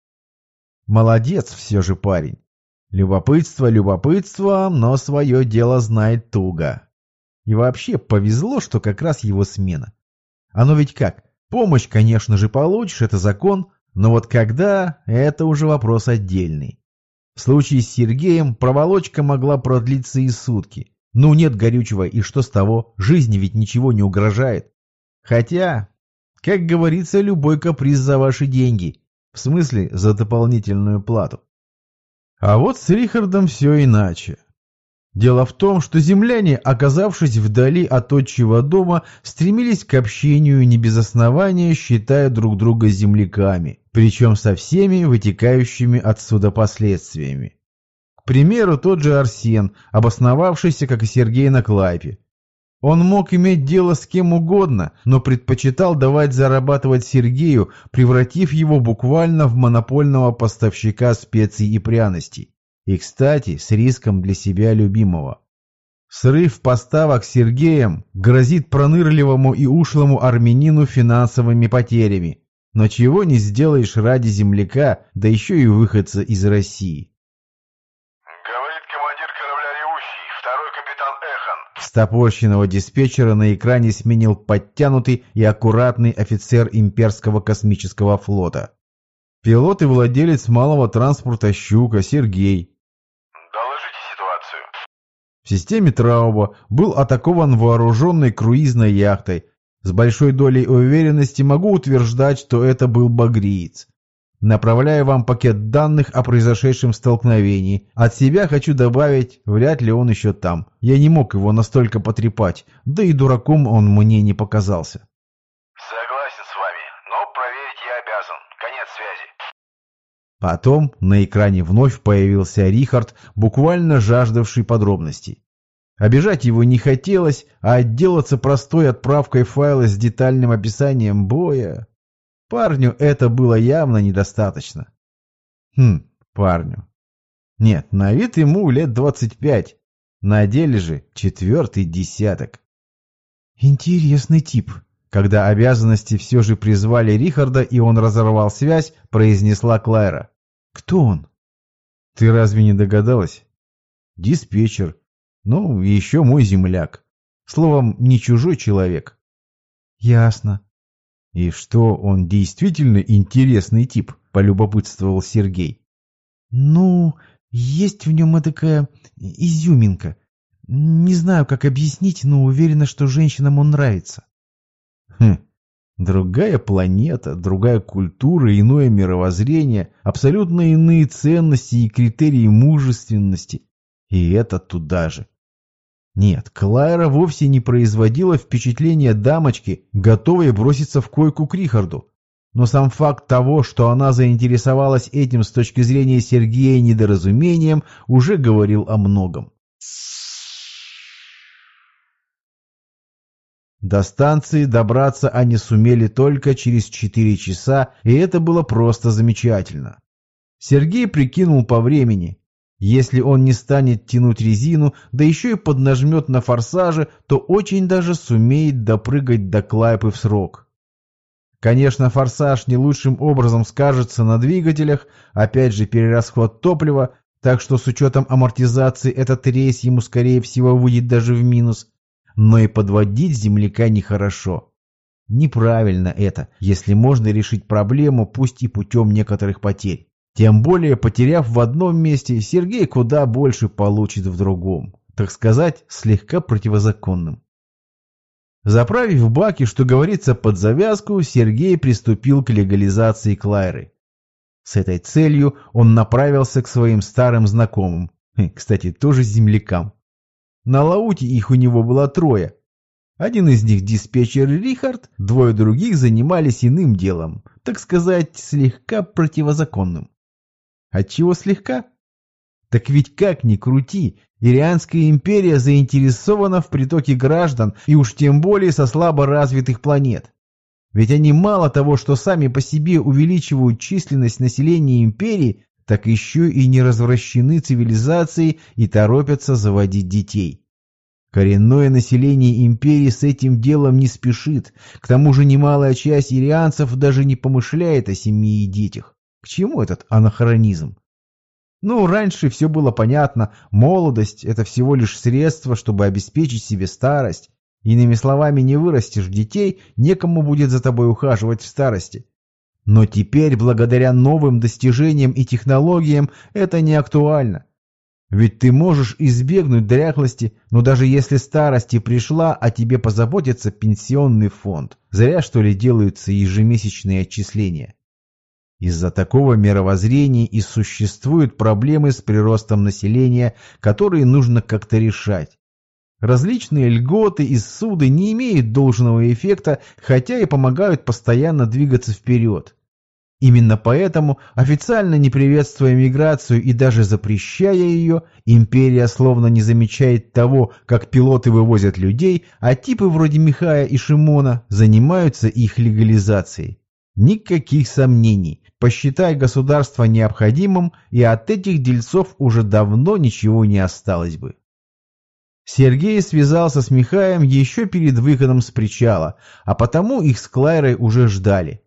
Молодец все же парень. Любопытство любопытство, но свое дело знает туго. И вообще повезло, что как раз его смена. Оно ведь как? Помощь, конечно же, получишь, это закон, но вот когда – это уже вопрос отдельный. В случае с Сергеем проволочка могла продлиться и сутки. Ну нет горючего, и что с того? Жизни ведь ничего не угрожает. Хотя как говорится, любой каприз за ваши деньги. В смысле, за дополнительную плату. А вот с Рихардом все иначе. Дело в том, что земляне, оказавшись вдали от отчего дома, стремились к общению не без основания, считая друг друга земляками, причем со всеми вытекающими отсюда последствиями. К примеру, тот же Арсен, обосновавшийся, как и Сергей на Клайпе, он мог иметь дело с кем угодно, но предпочитал давать зарабатывать Сергею, превратив его буквально в монопольного поставщика специй и пряностей. И, кстати, с риском для себя любимого. Срыв поставок Сергеем грозит пронырливому и ушлому армянину финансовыми потерями. Но чего не сделаешь ради земляка, да еще и выходца из России. Говорит командир корабля «Ревущий», второй капитан Эхан. Стопорщенного диспетчера на экране сменил подтянутый и аккуратный офицер имперского космического флота. Пилот и владелец малого транспорта «Щука» Сергей. Доложите ситуацию. В системе Трауба был атакован вооруженной круизной яхтой. С большой долей уверенности могу утверждать, что это был багриец. Направляю вам пакет данных о произошедшем столкновении. От себя хочу добавить, вряд ли он еще там. Я не мог его настолько потрепать, да и дураком он мне не показался. Согласен с вами, но проверить я обязан. Конец связи. Потом на экране вновь появился Рихард, буквально жаждавший подробностей. Обижать его не хотелось, а отделаться простой отправкой файла с детальным описанием боя... Парню это было явно недостаточно. Хм, парню. Нет, на вид ему лет двадцать пять. На деле же четвертый десяток. Интересный тип. Когда обязанности все же призвали Рихарда, и он разорвал связь, произнесла Клайра. Кто он? Ты разве не догадалась? Диспетчер. Ну, еще мой земляк. Словом, не чужой человек. Ясно. И что, он действительно интересный тип, полюбопытствовал Сергей. Ну, есть в нем такая изюминка. Не знаю, как объяснить, но уверена, что женщинам он нравится. Хм, другая планета, другая культура, иное мировоззрение, абсолютно иные ценности и критерии мужественности. И это туда же. Нет, Клайра вовсе не производила впечатления дамочки, готовой броситься в койку к Рихарду. Но сам факт того, что она заинтересовалась этим с точки зрения Сергея недоразумением, уже говорил о многом. До станции добраться они сумели только через четыре часа, и это было просто замечательно. Сергей прикинул по времени. Если он не станет тянуть резину, да еще и поднажмет на форсаже, то очень даже сумеет допрыгать до Клайпы в срок. Конечно, форсаж не лучшим образом скажется на двигателях, опять же перерасход топлива, так что с учетом амортизации этот рейс ему скорее всего выйдет даже в минус, но и подводить земляка нехорошо. Неправильно это, если можно решить проблему, пусть и путем некоторых потерь. Тем более, потеряв в одном месте, Сергей куда больше получит в другом. Так сказать, слегка противозаконным. Заправив баки, что говорится, под завязку, Сергей приступил к легализации Клайры. С этой целью он направился к своим старым знакомым, кстати, тоже землякам. На Лауте их у него было трое. Один из них диспетчер Рихард, двое других занимались иным делом, так сказать, слегка противозаконным. Отчего слегка? Так ведь как ни крути, Ирианская империя заинтересована в притоке граждан и уж тем более со слабо развитых планет. Ведь они мало того, что сами по себе увеличивают численность населения империи, так еще и не развращены цивилизацией и торопятся заводить детей. Коренное население империи с этим делом не спешит, к тому же немалая часть ирианцев даже не помышляет о семье и детях. К чему этот анахронизм? Ну, раньше все было понятно, молодость – это всего лишь средство, чтобы обеспечить себе старость. Иными словами, не вырастешь детей, некому будет за тобой ухаживать в старости. Но теперь, благодаря новым достижениям и технологиям, это не актуально. Ведь ты можешь избегнуть дряхлости, но даже если старости пришла, о тебе позаботится пенсионный фонд. Зря, что ли, делаются ежемесячные отчисления. Из-за такого мировоззрения и существуют проблемы с приростом населения, которые нужно как-то решать. Различные льготы и суды не имеют должного эффекта, хотя и помогают постоянно двигаться вперед. Именно поэтому, официально не приветствуя миграцию и даже запрещая ее, империя словно не замечает того, как пилоты вывозят людей, а типы вроде Михая и Шимона занимаются их легализацией. Никаких сомнений, посчитай государство необходимым, и от этих дельцов уже давно ничего не осталось бы. Сергей связался с Михаем еще перед выходом с причала, а потому их с Клайрой уже ждали.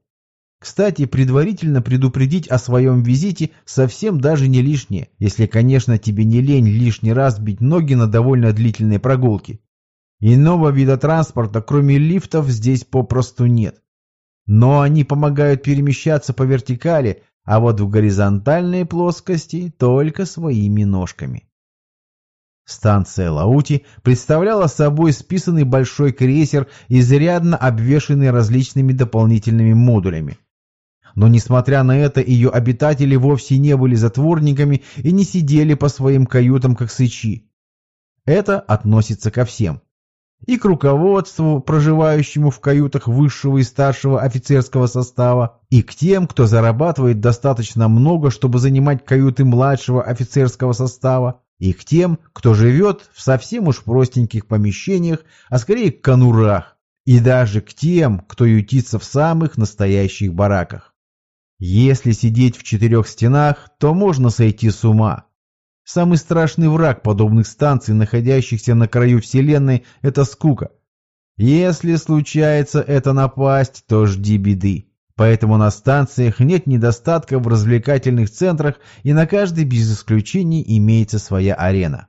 Кстати, предварительно предупредить о своем визите совсем даже не лишнее, если, конечно, тебе не лень лишний раз бить ноги на довольно длительной прогулке. Иного вида транспорта, кроме лифтов, здесь попросту нет. Но они помогают перемещаться по вертикали, а вот в горизонтальной плоскости только своими ножками. Станция Лаути представляла собой списанный большой крейсер, изрядно обвешанный различными дополнительными модулями. Но несмотря на это, ее обитатели вовсе не были затворниками и не сидели по своим каютам как сычи. Это относится ко всем. И к руководству, проживающему в каютах высшего и старшего офицерского состава, и к тем, кто зарабатывает достаточно много, чтобы занимать каюты младшего офицерского состава, и к тем, кто живет в совсем уж простеньких помещениях, а скорее к конурах, и даже к тем, кто ютится в самых настоящих бараках. Если сидеть в четырех стенах, то можно сойти с ума. Самый страшный враг подобных станций, находящихся на краю Вселенной, это скука. Если случается это напасть, то жди беды. Поэтому на станциях нет недостатка в развлекательных центрах, и на каждой без исключений имеется своя арена.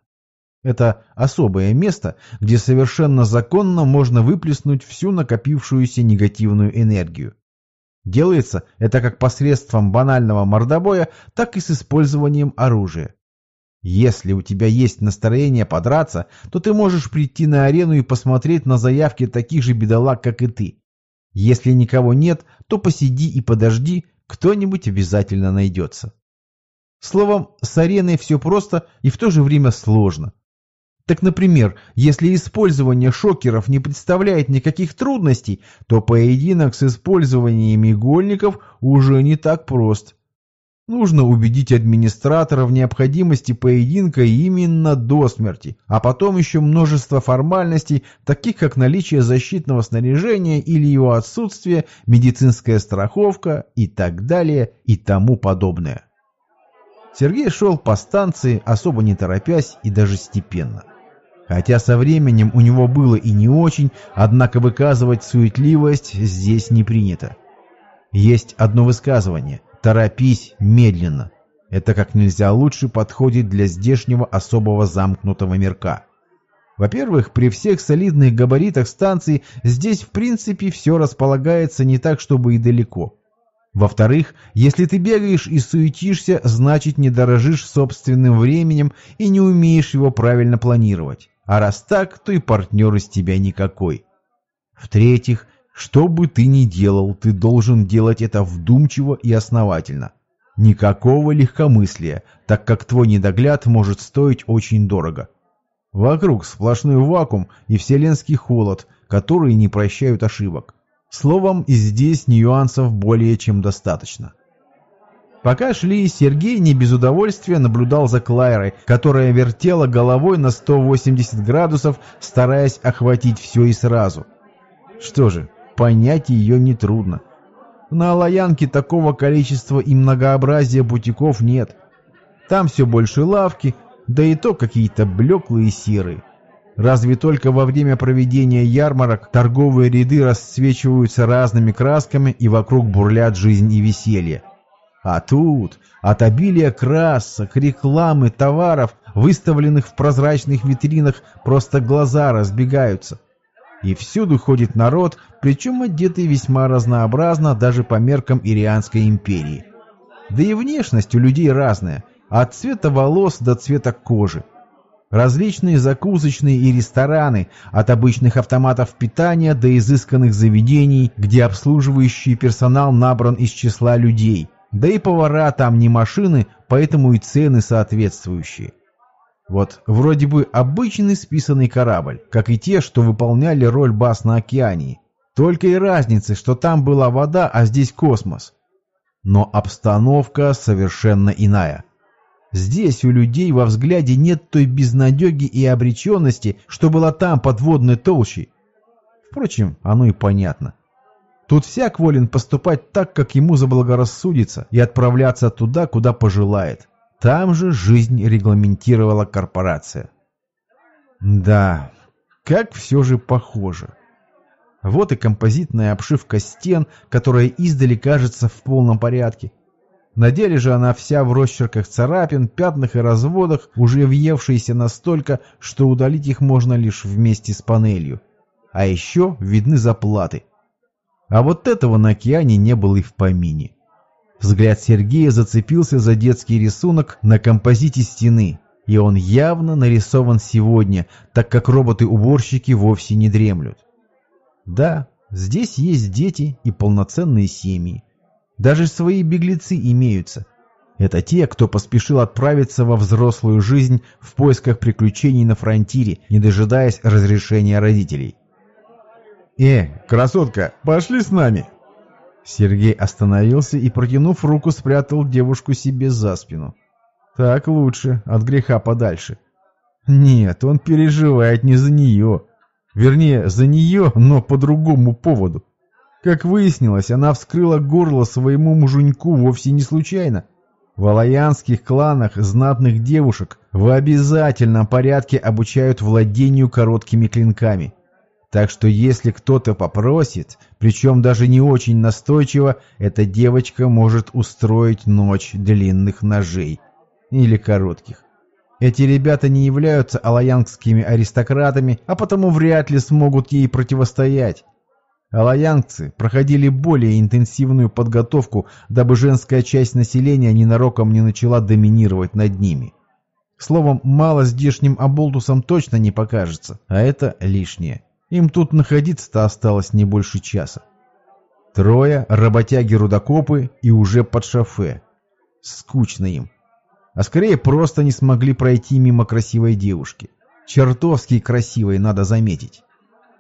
Это особое место, где совершенно законно можно выплеснуть всю накопившуюся негативную энергию. Делается это как посредством банального мордобоя, так и с использованием оружия. Если у тебя есть настроение подраться, то ты можешь прийти на арену и посмотреть на заявки таких же бедолаг, как и ты. Если никого нет, то посиди и подожди, кто-нибудь обязательно найдется. Словом, с ареной все просто и в то же время сложно. Так, например, если использование шокеров не представляет никаких трудностей, то поединок с использованием игольников уже не так прост. Нужно убедить администратора в необходимости поединка именно до смерти, а потом еще множество формальностей, таких как наличие защитного снаряжения или его отсутствие, медицинская страховка и так далее и тому подобное. Сергей шел по станции, особо не торопясь и даже степенно. Хотя со временем у него было и не очень, однако выказывать суетливость здесь не принято. Есть одно высказывание – Торопись медленно. Это как нельзя лучше подходит для здешнего особого замкнутого мирка. Во-первых, при всех солидных габаритах станции здесь в принципе все располагается не так, чтобы и далеко. Во-вторых, если ты бегаешь и суетишься, значит не дорожишь собственным временем и не умеешь его правильно планировать. А раз так, то и партнер из тебя никакой. В-третьих, что бы ты ни делал, ты должен делать это вдумчиво и основательно. Никакого легкомыслия, так как твой недогляд может стоить очень дорого. Вокруг сплошной вакуум и вселенский холод, которые не прощают ошибок. Словом, и здесь нюансов более чем достаточно. Пока шли, Сергей не без удовольствия наблюдал за Клайрой, которая вертела головой на 180 градусов, стараясь охватить все и сразу. Что же, понять ее нетрудно. На Алаянке такого количества и многообразия бутиков нет. Там все больше лавки, да и то какие-то блеклые серые. Разве только во время проведения ярмарок торговые ряды расцвечиваются разными красками и вокруг бурлят жизнь и веселье. А тут от обилия красок, рекламы, товаров, выставленных в прозрачных витринах, просто глаза разбегаются. И всюду ходит народ, причем одетый весьма разнообразно даже по меркам Ирианской империи. Да и внешность у людей разная, от цвета волос до цвета кожи. Различные закусочные и рестораны, от обычных автоматов питания до изысканных заведений, где обслуживающий персонал набран из числа людей. Да и повара там не машины, поэтому и цены соответствующие. Вот вроде бы обычный списанный корабль, как и те, что выполняли роль баз на океане. Только и разницы, что там была вода, а здесь космос. Но обстановка совершенно иная. Здесь у людей во взгляде нет той безнадеги и обреченности, что была там под водной толщей. Впрочем, оно и понятно. Тут всяк волен поступать так, как ему заблагорассудится, и отправляться туда, куда пожелает. Там же жизнь регламентировала корпорация. Да, как все же похоже. Вот и композитная обшивка стен, которая издали кажется в полном порядке. На деле же она вся в росчерках царапин, пятнах и разводах, уже въевшаяся настолько, что удалить их можно лишь вместе с панелью. А еще видны заплаты. А вот этого на океане не было и в помине. Взгляд Сергея зацепился за детский рисунок на композите стены, и он явно нарисован сегодня, так как роботы-уборщики вовсе не дремлют. Да, здесь есть дети и полноценные семьи. Даже свои беглецы имеются. Это те, кто поспешил отправиться во взрослую жизнь в поисках приключений на фронтире, не дожидаясь разрешения родителей. «Э, красотка, пошли с нами!» Сергей остановился и, протянув руку, спрятал девушку себе за спину. Так лучше, от греха подальше. Нет, он переживает не за нее. Вернее, за нее, но по другому поводу. Как выяснилось, она вскрыла горло своему муженьку вовсе не случайно. В алаянских кланах знатных девушек в обязательном порядке обучают владению короткими клинками. Так что если кто-то попросит, причем даже не очень настойчиво, эта девочка может устроить ночь длинных ножей. Или коротких. Эти ребята не являются алаянгскими аристократами, а потому вряд ли смогут ей противостоять. Алаянцы проходили более интенсивную подготовку, дабы женская часть населения ненароком не начала доминировать над ними. Словом, мало здешним оболтусам точно не покажется, а это лишнее. Им тут находиться-то осталось не больше часа. Трое, работяги-рудокопы и уже под шофе. Скучно им. А скорее просто не смогли пройти мимо красивой девушки. Чертовски красивой, надо заметить.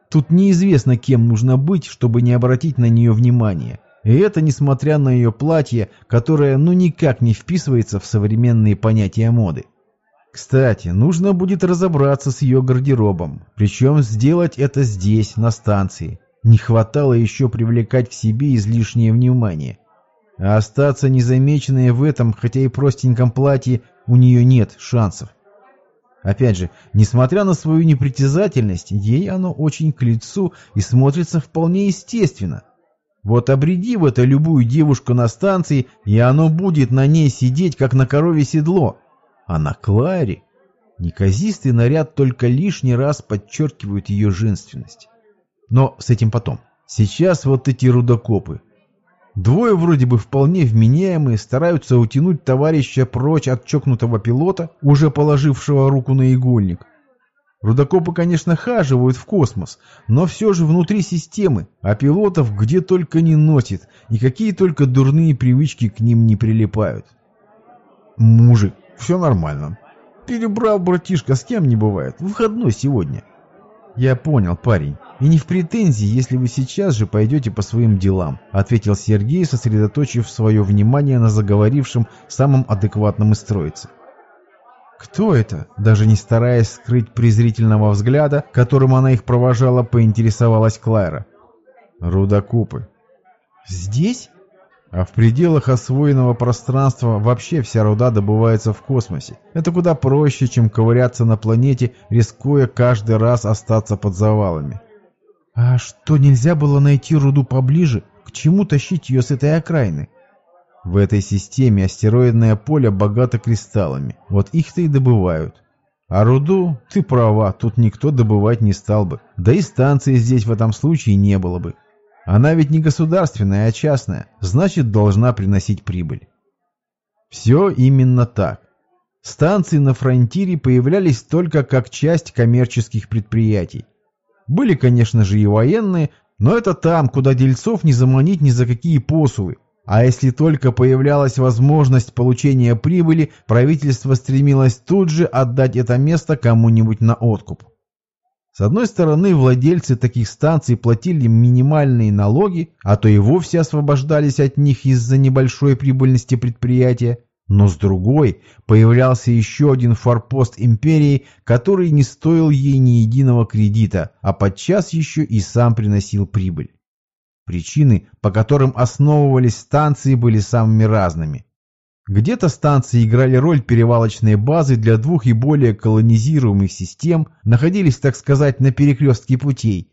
Тут неизвестно, кем нужно быть, чтобы не обратить на нее внимания. И это несмотря на ее платье, которое ну никак не вписывается в современные понятия моды. Кстати, нужно будет разобраться с ее гардеробом, причем сделать это здесь, на станции. Не хватало еще привлекать к себе излишнее внимание. А остаться незамеченной в этом, хотя и простеньком платье, у нее нет шансов. Опять же, несмотря на свою непритязательность, ей оно очень к лицу и смотрится вполне естественно. Вот обреди в это любую девушку на станции, и оно будет на ней сидеть, как на корове седло. А на Кларе неказистый наряд только лишний раз подчеркивает ее женственность. Но с этим потом. Сейчас вот эти рудокопы. Двое вроде бы вполне вменяемые стараются утянуть товарища прочь от чокнутого пилота, уже положившего руку на игольник. Рудокопы, конечно, хаживают в космос, но все же внутри системы, а пилотов где только не носит, и какие только дурные привычки к ним не прилипают. Мужик, все нормально. Перебрал, братишка, с кем не бывает. Выходной сегодня. Я понял, парень. И не в претензии, если вы сейчас же пойдете по своим делам, ответил Сергей, сосредоточив свое внимание на заговорившем самом адекватном из троицы. «Кто это?» Даже не стараясь скрыть презрительного взгляда, которым она их провожала, поинтересовалась Клайра. «Рудокупы». «Здесь?» А в пределах освоенного пространства вообще вся руда добывается в космосе. Это куда проще, чем ковыряться на планете, рискуя каждый раз остаться под завалами. А что, нельзя было найти руду поближе? К чему тащить ее с этой окраины? В этой системе астероидное поле богато кристаллами. Вот их-то и добывают. А руду, ты права, тут никто добывать не стал бы. Да и станции здесь в этом случае не было бы. Она ведь не государственная, а частная, значит должна приносить прибыль. Все именно так. Станции на фронтире появлялись только как часть коммерческих предприятий. Были, конечно же, и военные, но это там, куда дельцов не заманить ни за какие посулы. А если только появлялась возможность получения прибыли, правительство стремилось тут же отдать это место кому-нибудь на откуп. С одной стороны, владельцы таких станций платили минимальные налоги, а то и вовсе освобождались от них из-за небольшой прибыльности предприятия, но с другой появлялся еще один форпост империи, который не стоил ей ни единого кредита, а подчас еще и сам приносил прибыль. Причины, по которым основывались станции, были самыми разными. Где-то станции играли роль перевалочной базы для двух и более колонизируемых систем, находились, так сказать, на перекрестке путей.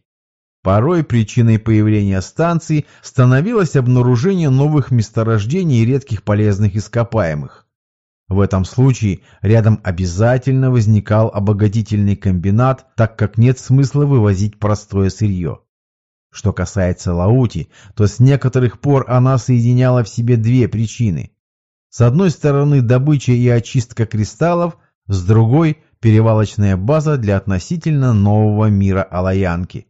Порой причиной появления станций становилось обнаружение новых месторождений редких полезных ископаемых. В этом случае рядом обязательно возникал обогатительный комбинат, так как нет смысла вывозить простое сырье. Что касается Лаути, то с некоторых пор она соединяла в себе две причины. С одной стороны добыча и очистка кристаллов, с другой – перевалочная база для относительно нового мира Алаянки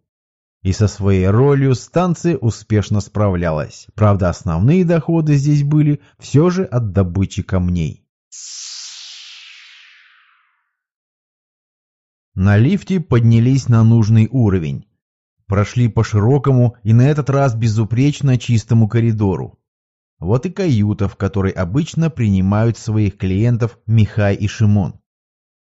и со своей ролью станция успешно справлялась. Правда, основные доходы здесь были все же от добычи камней. На лифте поднялись на нужный уровень. Прошли по широкому и на этот раз безупречно чистому коридору. Вот и каюта, в которой обычно принимают своих клиентов Михай и Шимон.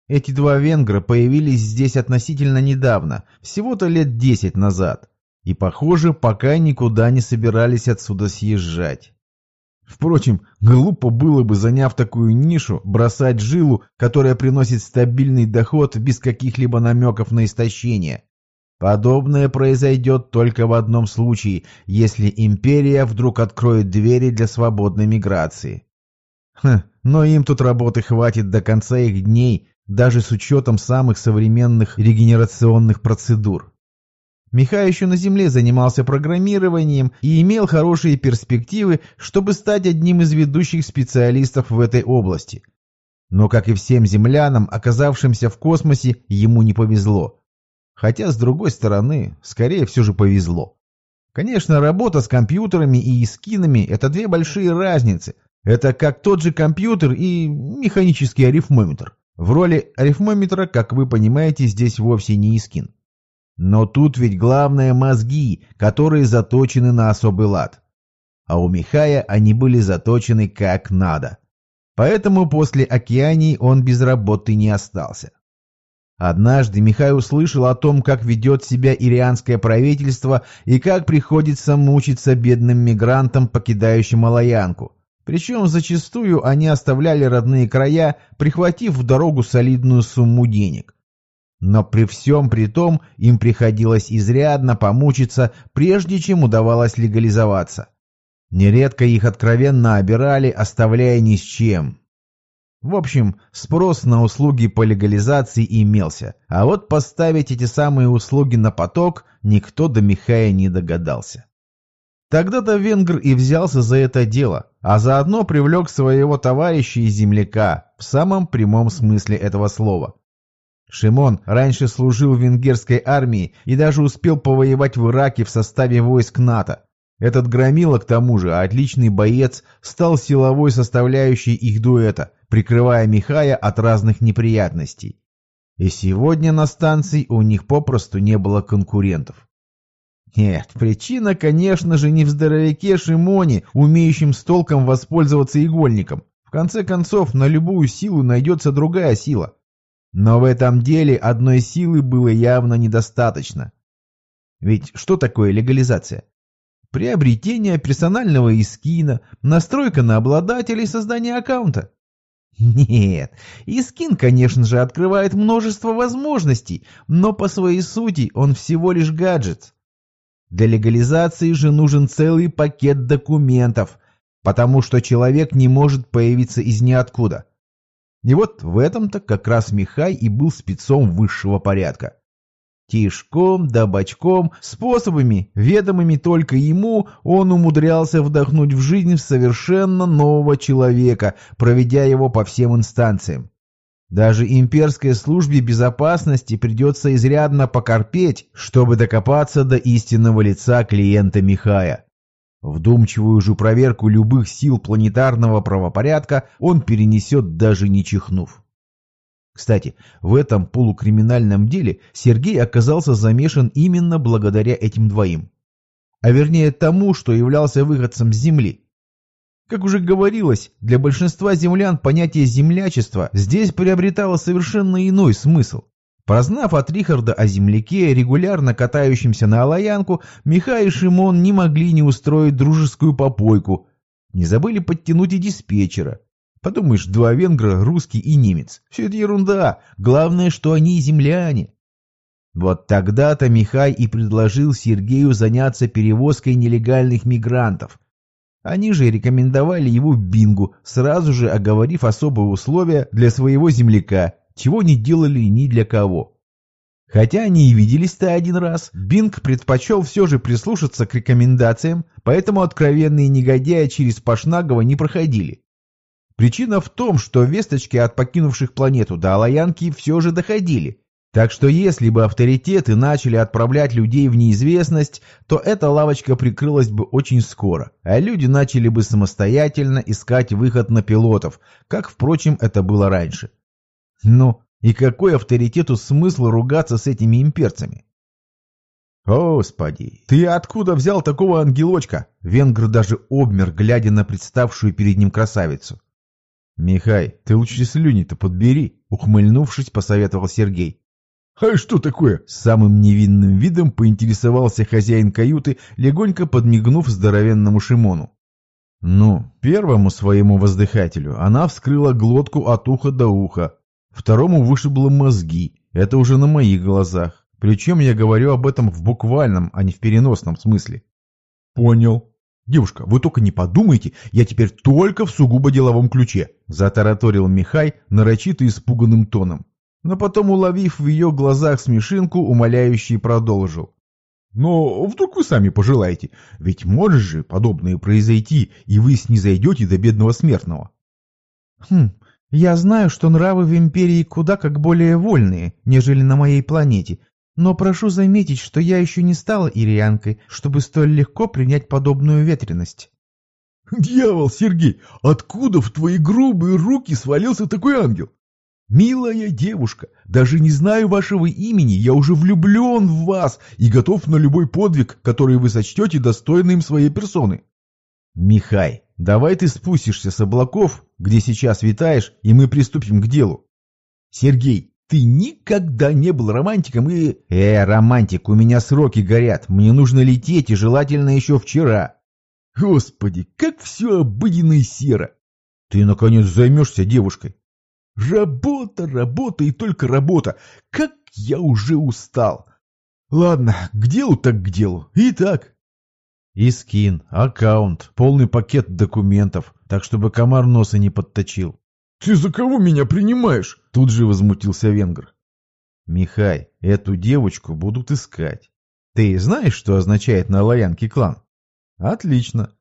Эти два венгра появились здесь относительно недавно, всего-то лет десять назад, и, похоже, пока никуда не собирались отсюда съезжать. Впрочем, глупо было бы, заняв такую нишу, бросать жилу, которая приносит стабильный доход без каких-либо намеков на истощение. Подобное произойдет только в одном случае, если империя вдруг откроет двери для свободной миграции. Хм, но им тут работы хватит до конца их дней, даже с учетом самых современных регенерационных процедур. Михай еще на Земле занимался программированием и имел хорошие перспективы, чтобы стать одним из ведущих специалистов в этой области. Но, как и всем землянам, оказавшимся в космосе, ему не повезло. Хотя, с другой стороны, скорее все же повезло. Конечно, работа с компьютерами и скинами – это две большие разницы. Это как тот же компьютер и механический арифмометр. В роли арифмометра, как вы понимаете, здесь вовсе не Искин. Но тут ведь главное мозги, которые заточены на особый лад. А у Михая они были заточены как надо. Поэтому после океаний он без работы не остался. Однажды Михай услышал о том, как ведет себя ирианское правительство и как приходится мучиться бедным мигрантам, покидающим Малаянку. Причем зачастую они оставляли родные края, прихватив в дорогу солидную сумму денег. Но при всем при том им приходилось изрядно помучиться, прежде чем удавалось легализоваться. Нередко их откровенно обирали, оставляя ни с чем. В общем, спрос на услуги по легализации имелся, а вот поставить эти самые услуги на поток никто до Михая не догадался. Тогда-то венгр и взялся за это дело, а заодно привлек своего товарища и земляка в самом прямом смысле этого слова. Шимон раньше служил в венгерской армии и даже успел повоевать в Ираке в составе войск НАТО. Этот громила, к тому же, отличный боец, стал силовой составляющей их дуэта, прикрывая Михая от разных неприятностей. И сегодня на станции у них попросту не было конкурентов. Нет, причина, конечно же, не в здоровяке Шимоне, умеющем с толком воспользоваться игольником. В конце концов, на любую силу найдется другая сила. Но в этом деле одной силы было явно недостаточно. Ведь что такое легализация? Приобретение персонального искина, настройка на обладателя и создание аккаунта. Нет, Искин, конечно же, открывает множество возможностей, но по своей сути он всего лишь гаджет. Для легализации же нужен целый пакет документов, потому что человек не может появиться из ниоткуда. И вот в этом-то как раз Михай и был спецом высшего порядка. Тишком да бочком, способами, ведомыми только ему, он умудрялся вдохнуть в жизнь совершенно нового человека, проведя его по всем инстанциям. Даже имперской службе безопасности придется изрядно покорпеть, чтобы докопаться до истинного лица клиента Михая. Вдумчивую же проверку любых сил планетарного правопорядка он перенесет даже не чихнув. Кстати, в этом полукриминальном деле Сергей оказался замешан именно благодаря этим двоим. А вернее тому, что являлся выходцем с Земли. Как уже говорилось, для большинства землян понятие землячества здесь приобретало совершенно иной смысл. Прознав от Рихарда о земляке, регулярно катающемся на Алаянку, Миха и Шимон не могли не устроить дружескую попойку. Не забыли подтянуть и диспетчера. Подумаешь, два венгра, русский и немец. Все это ерунда. Главное, что они земляне. Вот тогда-то Михай и предложил Сергею заняться перевозкой нелегальных мигрантов. Они же рекомендовали его Бингу, сразу же оговорив особые условия для своего земляка, чего не делали ни для кого. Хотя они и виделись-то один раз, Бинг предпочел все же прислушаться к рекомендациям, поэтому откровенные негодяи через Пашнагова не проходили. Причина в том, что весточки от покинувших планету до Алаянки все же доходили, так что если бы авторитеты начали отправлять людей в неизвестность, то эта лавочка прикрылась бы очень скоро, а люди начали бы самостоятельно искать выход на пилотов, как, впрочем, это было раньше. Ну, и какой авторитету смысл ругаться с этими имперцами? «Господи, ты откуда взял такого ангелочка?» Венгр даже обмер, глядя на представшую перед ним красавицу. «Михай, ты лучше слюни-то подбери», — ухмыльнувшись, посоветовал Сергей. «А что такое?» С самым невинным видом поинтересовался хозяин каюты, легонько подмигнув здоровенному Шимону. Ну, первому своему воздыхателю она вскрыла глотку от уха до уха, второму вышибла мозги, это уже на моих глазах. Причем я говорю об этом в буквальном, а не в переносном смысле. Понял. Девушка, вы только не подумайте, я теперь только в сугубо деловом ключе, затараторил Михай нарочито испуганным тоном но потом, уловив в ее глазах смешинку, умоляющий продолжил. «Но вдруг вы сами пожелаете, ведь может же подобное произойти, и вы снизойдете до бедного смертного». «Хм, я знаю, что нравы в Империи куда как более вольные, нежели на моей планете, но прошу заметить, что я еще не стала ирианкой, чтобы столь легко принять подобную ветренность». «Дьявол, Сергей, откуда в твои грубые руки свалился такой ангел? «Милая девушка, даже не знаю вашего имени, я уже влюблен в вас и готов на любой подвиг, который вы сочтете достойным своей персоны». «Михай, давай ты спустишься с облаков, где сейчас витаешь, и мы приступим к делу». «Сергей, ты никогда не был романтиком и...» «Э, романтик, у меня сроки горят, мне нужно лететь, и желательно еще вчера». «Господи, как все обыденно и серо!» «Ты, наконец, займешься девушкой». Работа, работа и только работа. Как я уже устал. Ладно, к делу так к делу. Итак. Искин, аккаунт, полный пакет документов, так чтобы комар носа не подточил. Ты за кого меня принимаешь? Тут же возмутился венгр. Михай, эту девочку будут искать. Ты знаешь, что означает на Лаянке клан? Отлично.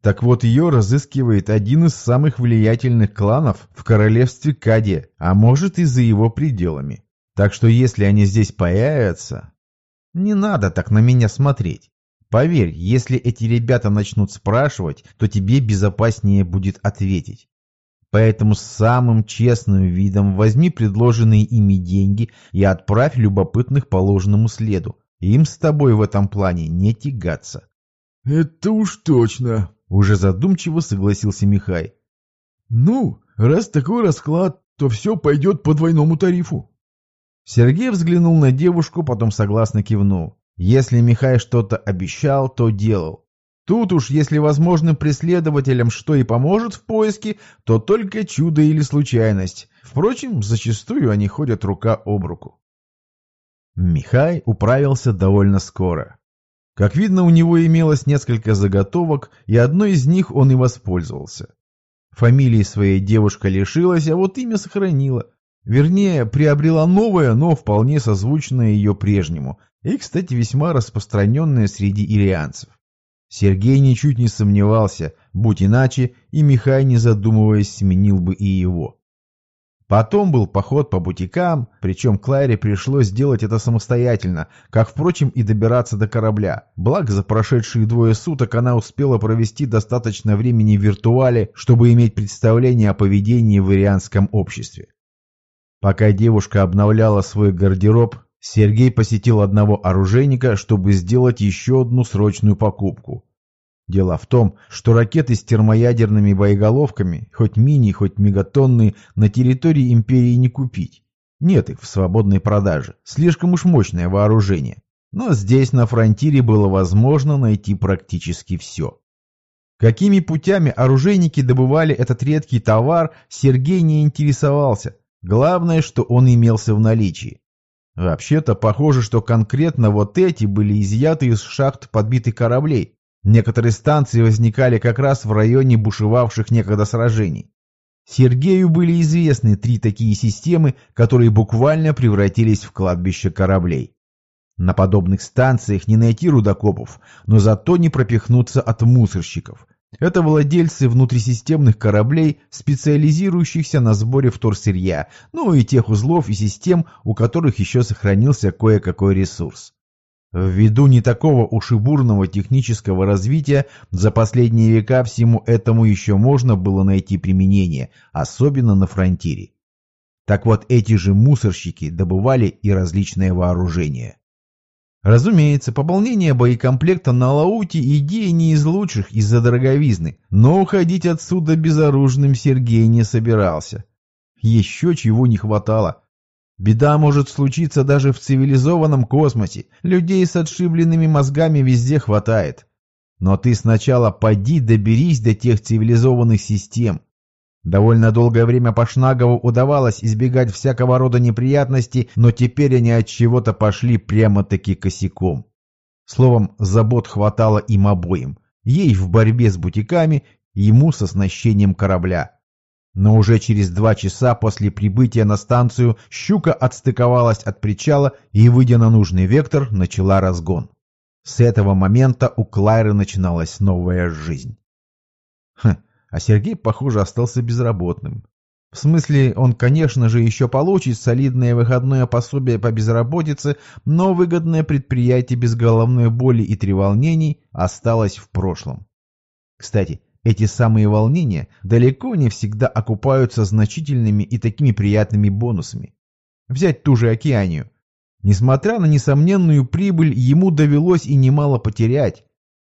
Так вот, ее разыскивает один из самых влиятельных кланов в королевстве Каде, а может и за его пределами. Так что если они здесь появятся... Не надо так на меня смотреть. Поверь, если эти ребята начнут спрашивать, то тебе безопаснее будет ответить. Поэтому с самым честным видом возьми предложенные ими деньги и отправь любопытных по ложному следу. Им с тобой в этом плане не тягаться. «Это уж точно», уже задумчиво согласился Михай. «Ну, раз такой расклад, то все пойдет по двойному тарифу». Сергей взглянул на девушку, потом согласно кивнул. Если Михай что-то обещал, то делал. Тут уж, если возможным преследователям что и поможет в поиске, то только чудо или случайность. Впрочем, зачастую они ходят рука об руку. Михай управился довольно скоро. Как видно, у него имелось несколько заготовок, и одной из них он и воспользовался. Фамилии своей девушка лишилась, а вот имя сохранила. Вернее, приобрела новое, но вполне созвучное ее прежнему, и, кстати, весьма распространенное среди ирианцев. Сергей ничуть не сомневался, будь иначе, и Михай, не задумываясь, сменил бы и его. Потом был поход по бутикам, причем Клайре пришлось сделать это самостоятельно, как, впрочем, и добираться до корабля. Благо, за прошедшие двое суток она успела провести достаточно времени в виртуале, чтобы иметь представление о поведении в ирианском обществе. Пока девушка обновляла свой гардероб, Сергей посетил одного оружейника, чтобы сделать еще одну срочную покупку. Дело в том, что ракеты с термоядерными боеголовками, хоть мини, хоть мегатонные, на территории империи не купить. Нет их в свободной продаже, слишком уж мощное вооружение. Но здесь, на фронтире, было возможно найти практически все. Какими путями оружейники добывали этот редкий товар, Сергей не интересовался. Главное, что он имелся в наличии. Вообще-то похоже, что конкретно вот эти были изъяты из шахт подбитых кораблей. Некоторые станции возникали как раз в районе бушевавших некогда сражений. Сергею были известны три такие системы, которые буквально превратились в кладбище кораблей. На подобных станциях не найти рудокопов, но зато не пропихнуться от мусорщиков. Это владельцы внутрисистемных кораблей, специализирующихся на сборе вторсырья, ну и тех узлов и систем, у которых еще сохранился кое-какой ресурс. Ввиду не такого уж и бурного технического развития, за последние века всему этому еще можно было найти применение, особенно на фронтире. Так вот эти же мусорщики добывали и различное вооружение. Разумеется, пополнение боекомплекта на Лауте идея не из лучших из-за дороговизны, но уходить отсюда безоружным Сергей не собирался. Еще чего не хватало. Беда может случиться даже в цивилизованном космосе, людей с отшибленными мозгами везде хватает. Но ты сначала поди доберись до тех цивилизованных систем, Довольно долгое время Пашнагову удавалось избегать всякого рода неприятностей, но теперь они от чего-то пошли прямо-таки косяком. Словом, забот хватало им обоим. Ей в борьбе с бутиками, ему с оснащением корабля. Но уже через два часа после прибытия на станцию щука отстыковалась от причала и, выйдя на нужный вектор, начала разгон. С этого момента у Клайры начиналась новая жизнь. Хм, а Сергей, похоже, остался безработным. В смысле, он, конечно же, еще получит солидное выходное пособие по безработице, но выгодное предприятие без головной боли и треволнений осталось в прошлом. Кстати, эти самые волнения далеко не всегда окупаются значительными и такими приятными бонусами. Взять ту же Океанию. Несмотря на несомненную прибыль, ему довелось и немало потерять.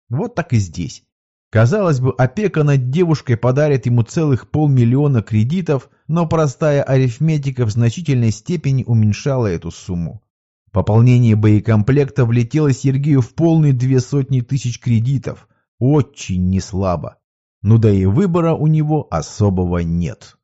Вот так и здесь. Казалось бы, опека над девушкой подарит ему целых полмиллиона кредитов, но простая арифметика в значительной степени уменьшала эту сумму. Пополнение боекомплекта влетело Сергею в полные две сотни тысяч кредитов. Очень неслабо. Ну да и выбора у него особого нет.